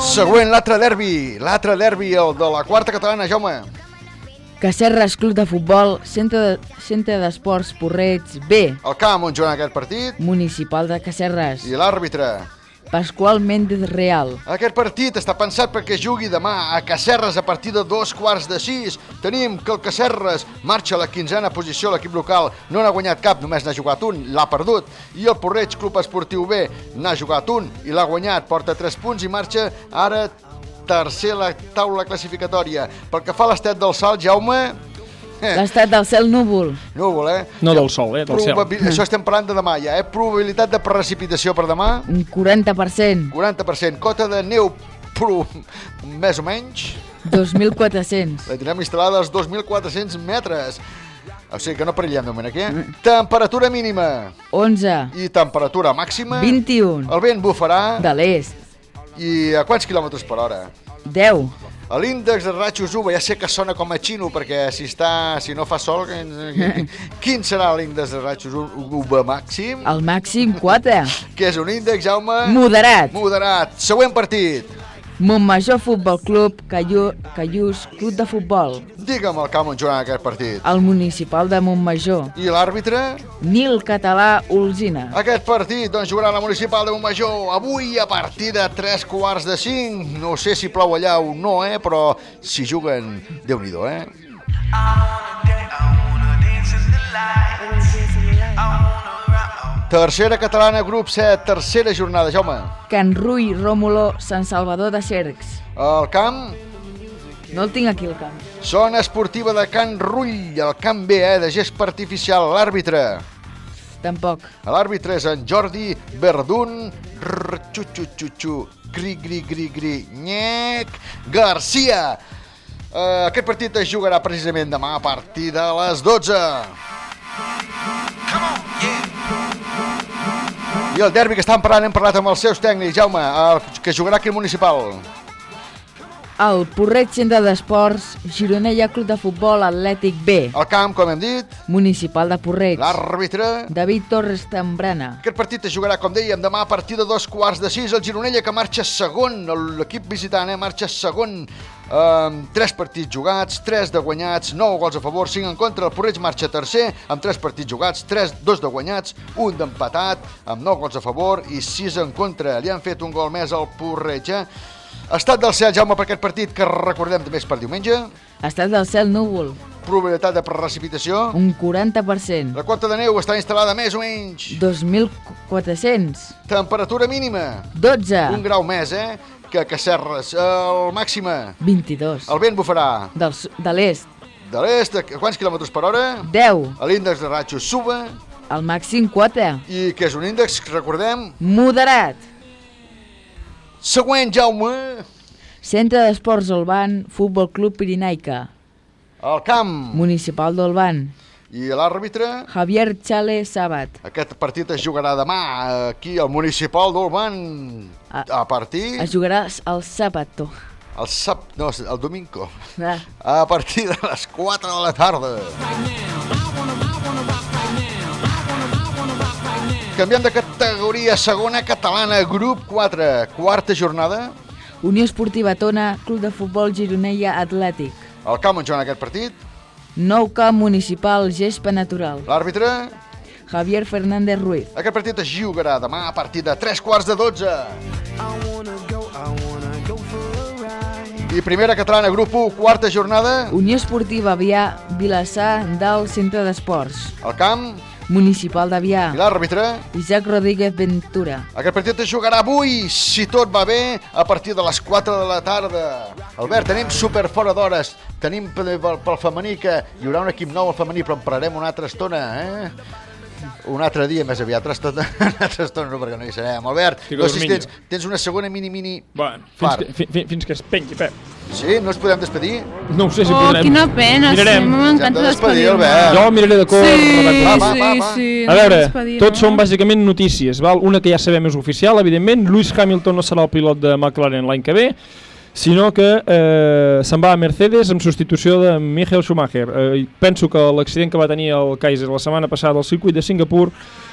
Següent, l'altre derbi. L'altre derbi, el de la quarta catalana, Jaume. Cacerres Club de Futbol, Centre de- Centre d'Esports Porreig B. El camp on juguen aquest partit. Municipal de Cacerres. I l'àrbitre. Pasqual Méndez Real. Aquest partit està pensat perquè jugui demà a Cacerres a partir de dos quarts de sis. Tenim que el Cacerres marxa a la quinzena posició, l'equip local no n'ha guanyat cap, només n'ha jugat un, l'ha perdut. I el Porreig Club Esportiu B n'ha jugat un i l'ha guanyat, porta 3 punts i marxa ara tercer a la taula classificatòria. Pel que fa a l'estat del salt, Jaume... L'estat del cel núvol. Núvol, eh? No del sol, eh, del cel. Probabil... Això estem parlant de demà ja, eh? Probabilitat de precipitació per demà? Un 40%. 40%. Cota de neu pro... més o menys? 2.400. La tenim instal·lada als 2.400 metres. O sigui que no perillem de moment aquí. eh? Temperatura mínima 11. i temperatura màxima. 21. El vent bufarà. De l'est. I a quants quilòmetres per hora? 10. A L'índex de ratxos UVA ja sé que sona com a xino perquè si, està, si no fa sol... Quin serà l'índex de ratxos UVA màxim? El màxim 4. Que és un índex, Jaume? Moderat. Moderat. Següent partit. Montmajor Futbol Club, Callú, Callús, Club de Futbol. Digue'm el camp on jugaran aquest partit. El municipal de Montmajor. I l'àrbitre? Nil Català Olzina. Aquest partit doncs, jugarà la Municipal de Montmajor avui a partir de 3 quarts de 5. No sé si plou allà o no, eh? però si juguen, déu nhi eh? Tercera catalana, grup 7, tercera jornada, Jaume. Can Rui Rómulo, Sant Salvador de Cercs. El camp, No el tinc aquí, el camp. zona esportiva de Can Rull, el camp B, eh, de gespa artificial, l'àrbitre. Tampoc. L'àrbitre és en Jordi Verdun, rrr, xu, xu, xu, xu, gri, gri, gri, gri, nyec, Garcia. Uh, aquest partit es jugarà precisament demà a partir de les 12. I el derbi que estan parlant, hem parlat amb els seus tècnics, Jaume, el que jugarà aquí al municipal. El Porreig Centre d'Esports, Gironella Club de Futbol Atlètic B. El camp, com hem dit. Municipal de Porreig. L'àrbitre. David Torres Tambrana. Aquest partit es jugarà, com dèiem, demà a partir de dos quarts de sis. El Gironella que marxa segon, l'equip visitant eh, marxa segon amb tres partits jugats, tres de guanyats, nou gols a favor, cinc en contra. El Porreig marxa tercer amb tres partits jugats, tres, dos de guanyats, un d'empatat, amb nou gols a favor i sis en contra. Li han fet un gol més al Porreig, eh? Estat del cel, Jaume, per aquest partit que recordem també és per diumenge. Estat del cel núvol. Probabilitat de precipitació. Un 40%. La quota de neu està instal·lada més o menys. 2.400. Temperatura mínima. 12. Un grau més, eh? Que a Cacerres. El màxima. 22. El vent bufarà. Del, de l'est. De l'est, a quants quilòmetres per hora? 10. L'índex de ratxos suba. El màxim 4. I que és un índex, recordem? Moderat. Següent, Jaume. Centre d'Esports Olban, Futbol Club Pirinaica. El camp. Municipal d'Olban. I l'àrbitre? Javier Chale Sabat. Aquest partit es jugarà demà aquí al municipal d'Olban. A partir... Es jugarà el Sabato. El sap... No, el domingo. Ah. A partir de les 4 de la tarda. Canviant de categoria, segona catalana, grup 4, quarta jornada. Unió Esportiva Tona, Club de Futbol Gironella Atlètic. El camp on juguen aquest partit. Nou camp municipal Gespa Natural. L'àrbitre. Javier Fernández Ruiz. Aquest partit es jugarà demà a partir de 3 quarts de 12. I primera catalana, grup 1, quarta jornada. Unió Esportiva Avià, Vilassar del Centre d'Esports. El camp. Municipal d'Avià. I l'àrbitre? Isaac Rodríguez Ventura. Aquest partit es jugarà avui, si tot va bé, a partir de les 4 de la tarda. Albert, tenim super fora d'hores. Tenim pel, femení que hi haurà un equip nou al femení, però en parlarem una altra estona, eh? Un altre dia més aviat, altra estona, una altra estona no, perquè no hi serem. Albert, no si tens, tens una segona mini-mini Bueno, fins, part. que, fi, fi, fins que es pengi, Pep. Sí? No ens podem despedir? No ho sé si Oh, podrem. quina pena, Mirarem. sí, m'encanta de despedir, despedir-me. Albert. Jo miraré de cor. Sí, Rebecca. Va, va, va, sí, va. sí. A veure, despedir, tots són bàsicament notícies. Val? Una que ja sabem és oficial, evidentment. Lewis Hamilton no serà el pilot de McLaren l'any que ve, sinó que eh, se'n va a Mercedes en substitució de Michael Schumacher. Eh, i penso que l'accident que va tenir el Kaiser la setmana passada al circuit de Singapur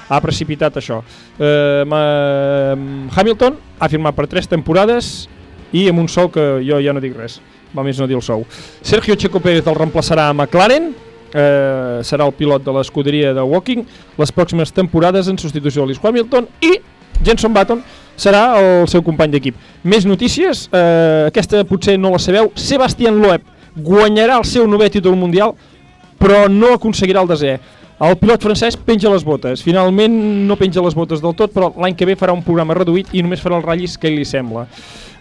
ha precipitat això. Eh, ma, Hamilton ha firmat per tres temporades i amb un sou que jo ja no dic res, va més no dir el sou. Sergio Checo Pérez el reemplaçarà a McLaren, eh, serà el pilot de l'escuderia de Walking les pròximes temporades en substitució de Lewis Hamilton i Jenson Button serà el seu company d'equip. Més notícies, eh, aquesta potser no la sabeu, Sebastián Loeb guanyarà el seu novè títol mundial però no aconseguirà el desè. El pilot francès penja les botes. Finalment no penja les botes del tot, però l'any que ve farà un programa reduït i només farà els ratllis que li sembla.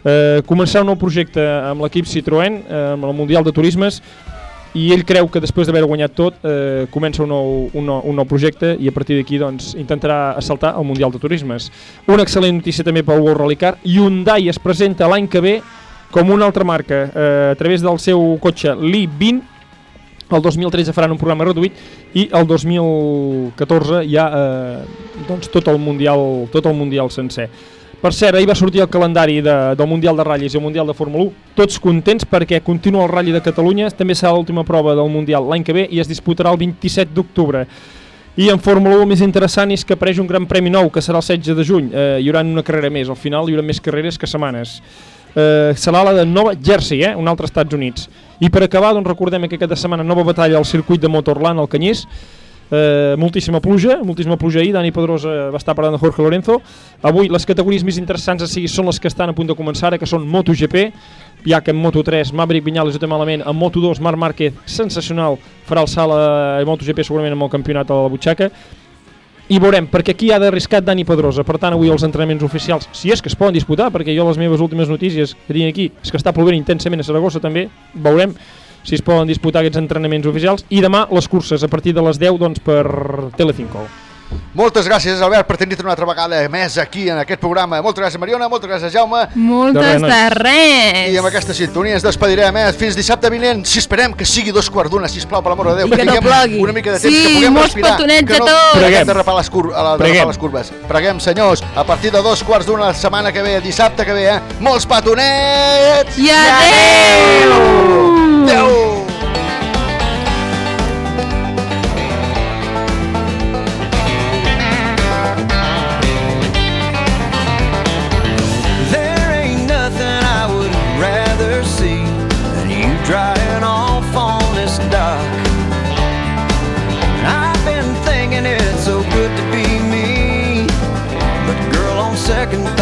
Eh, començarà un nou projecte amb l'equip Citroën, eh, amb el Mundial de Turismes, i ell creu que després d'haver guanyat tot eh, comença un nou, un, nou, un nou projecte i a partir d'aquí doncs, intentarà assaltar el Mundial de Turismes. Una excel·lent notícia també pel World Rally Car. Hyundai es presenta l'any que ve com una altra marca eh, a través del seu cotxe Li 20 el 2013 faran un programa reduït i el 2014 ja eh, doncs tot el mundial tot el mundial sencer. Per cert, ahir va sortir el calendari de, del Mundial de Ratllis i el Mundial de Fórmula 1, tots contents perquè continua el Rally de Catalunya, també serà l'última prova del Mundial l'any que ve i es disputarà el 27 d'octubre. I en Fórmula 1 més interessant és que apareix un gran premi nou, que serà el 16 de juny. Eh, hi haurà una carrera més, al final hi haurà més carreres que setmanes. Eh, serà la de Nova Jersey, eh, un altre Estats Units. I per acabar, doncs recordem que aquesta setmana nova batalla al circuit de Motorland, al Canyís, eh, moltíssima pluja, moltíssima pluja ahir, Dani Pedrosa va estar parlant de Jorge Lorenzo. Avui les categories més interessants a seguir són les que estan a punt de començar, que són MotoGP, ja que en Moto3 Maverick Viñales ho té malament, en Moto2 Marc Márquez, sensacional, farà el salt a MotoGP segurament amb el campionat a la butxaca, i veurem, perquè aquí ha d'arriscat Dani Pedrosa, per tant avui els entrenaments oficials, si és que es poden disputar, perquè jo les meves últimes notícies que tinc aquí és que està plovent intensament a Saragossa també, veurem si es poden disputar aquests entrenaments oficials, i demà les curses a partir de les 10 doncs, per Telecinco. Moltes gràcies, Albert, per tenir-te una altra vegada més aquí en aquest programa. Moltes gràcies, Mariona, moltes gràcies, Jaume. Moltes de res. I amb aquesta sintonia ens despedirem, eh? Fins dissabte vinent, si esperem que sigui dos quarts d'una, sisplau, per l'amor de Déu. I que no tinguem plogui. Una mica de temps, Sí, que puguem molts respirar. petonets que a no tots. Preguem Preguem. de rapar les, cur a la, de Preguem. rapar les curves. Preguem, senyors, a partir de dos quarts d'una la setmana que ve, dissabte que ve, eh? Molts petonets! I adeu! Adeu! second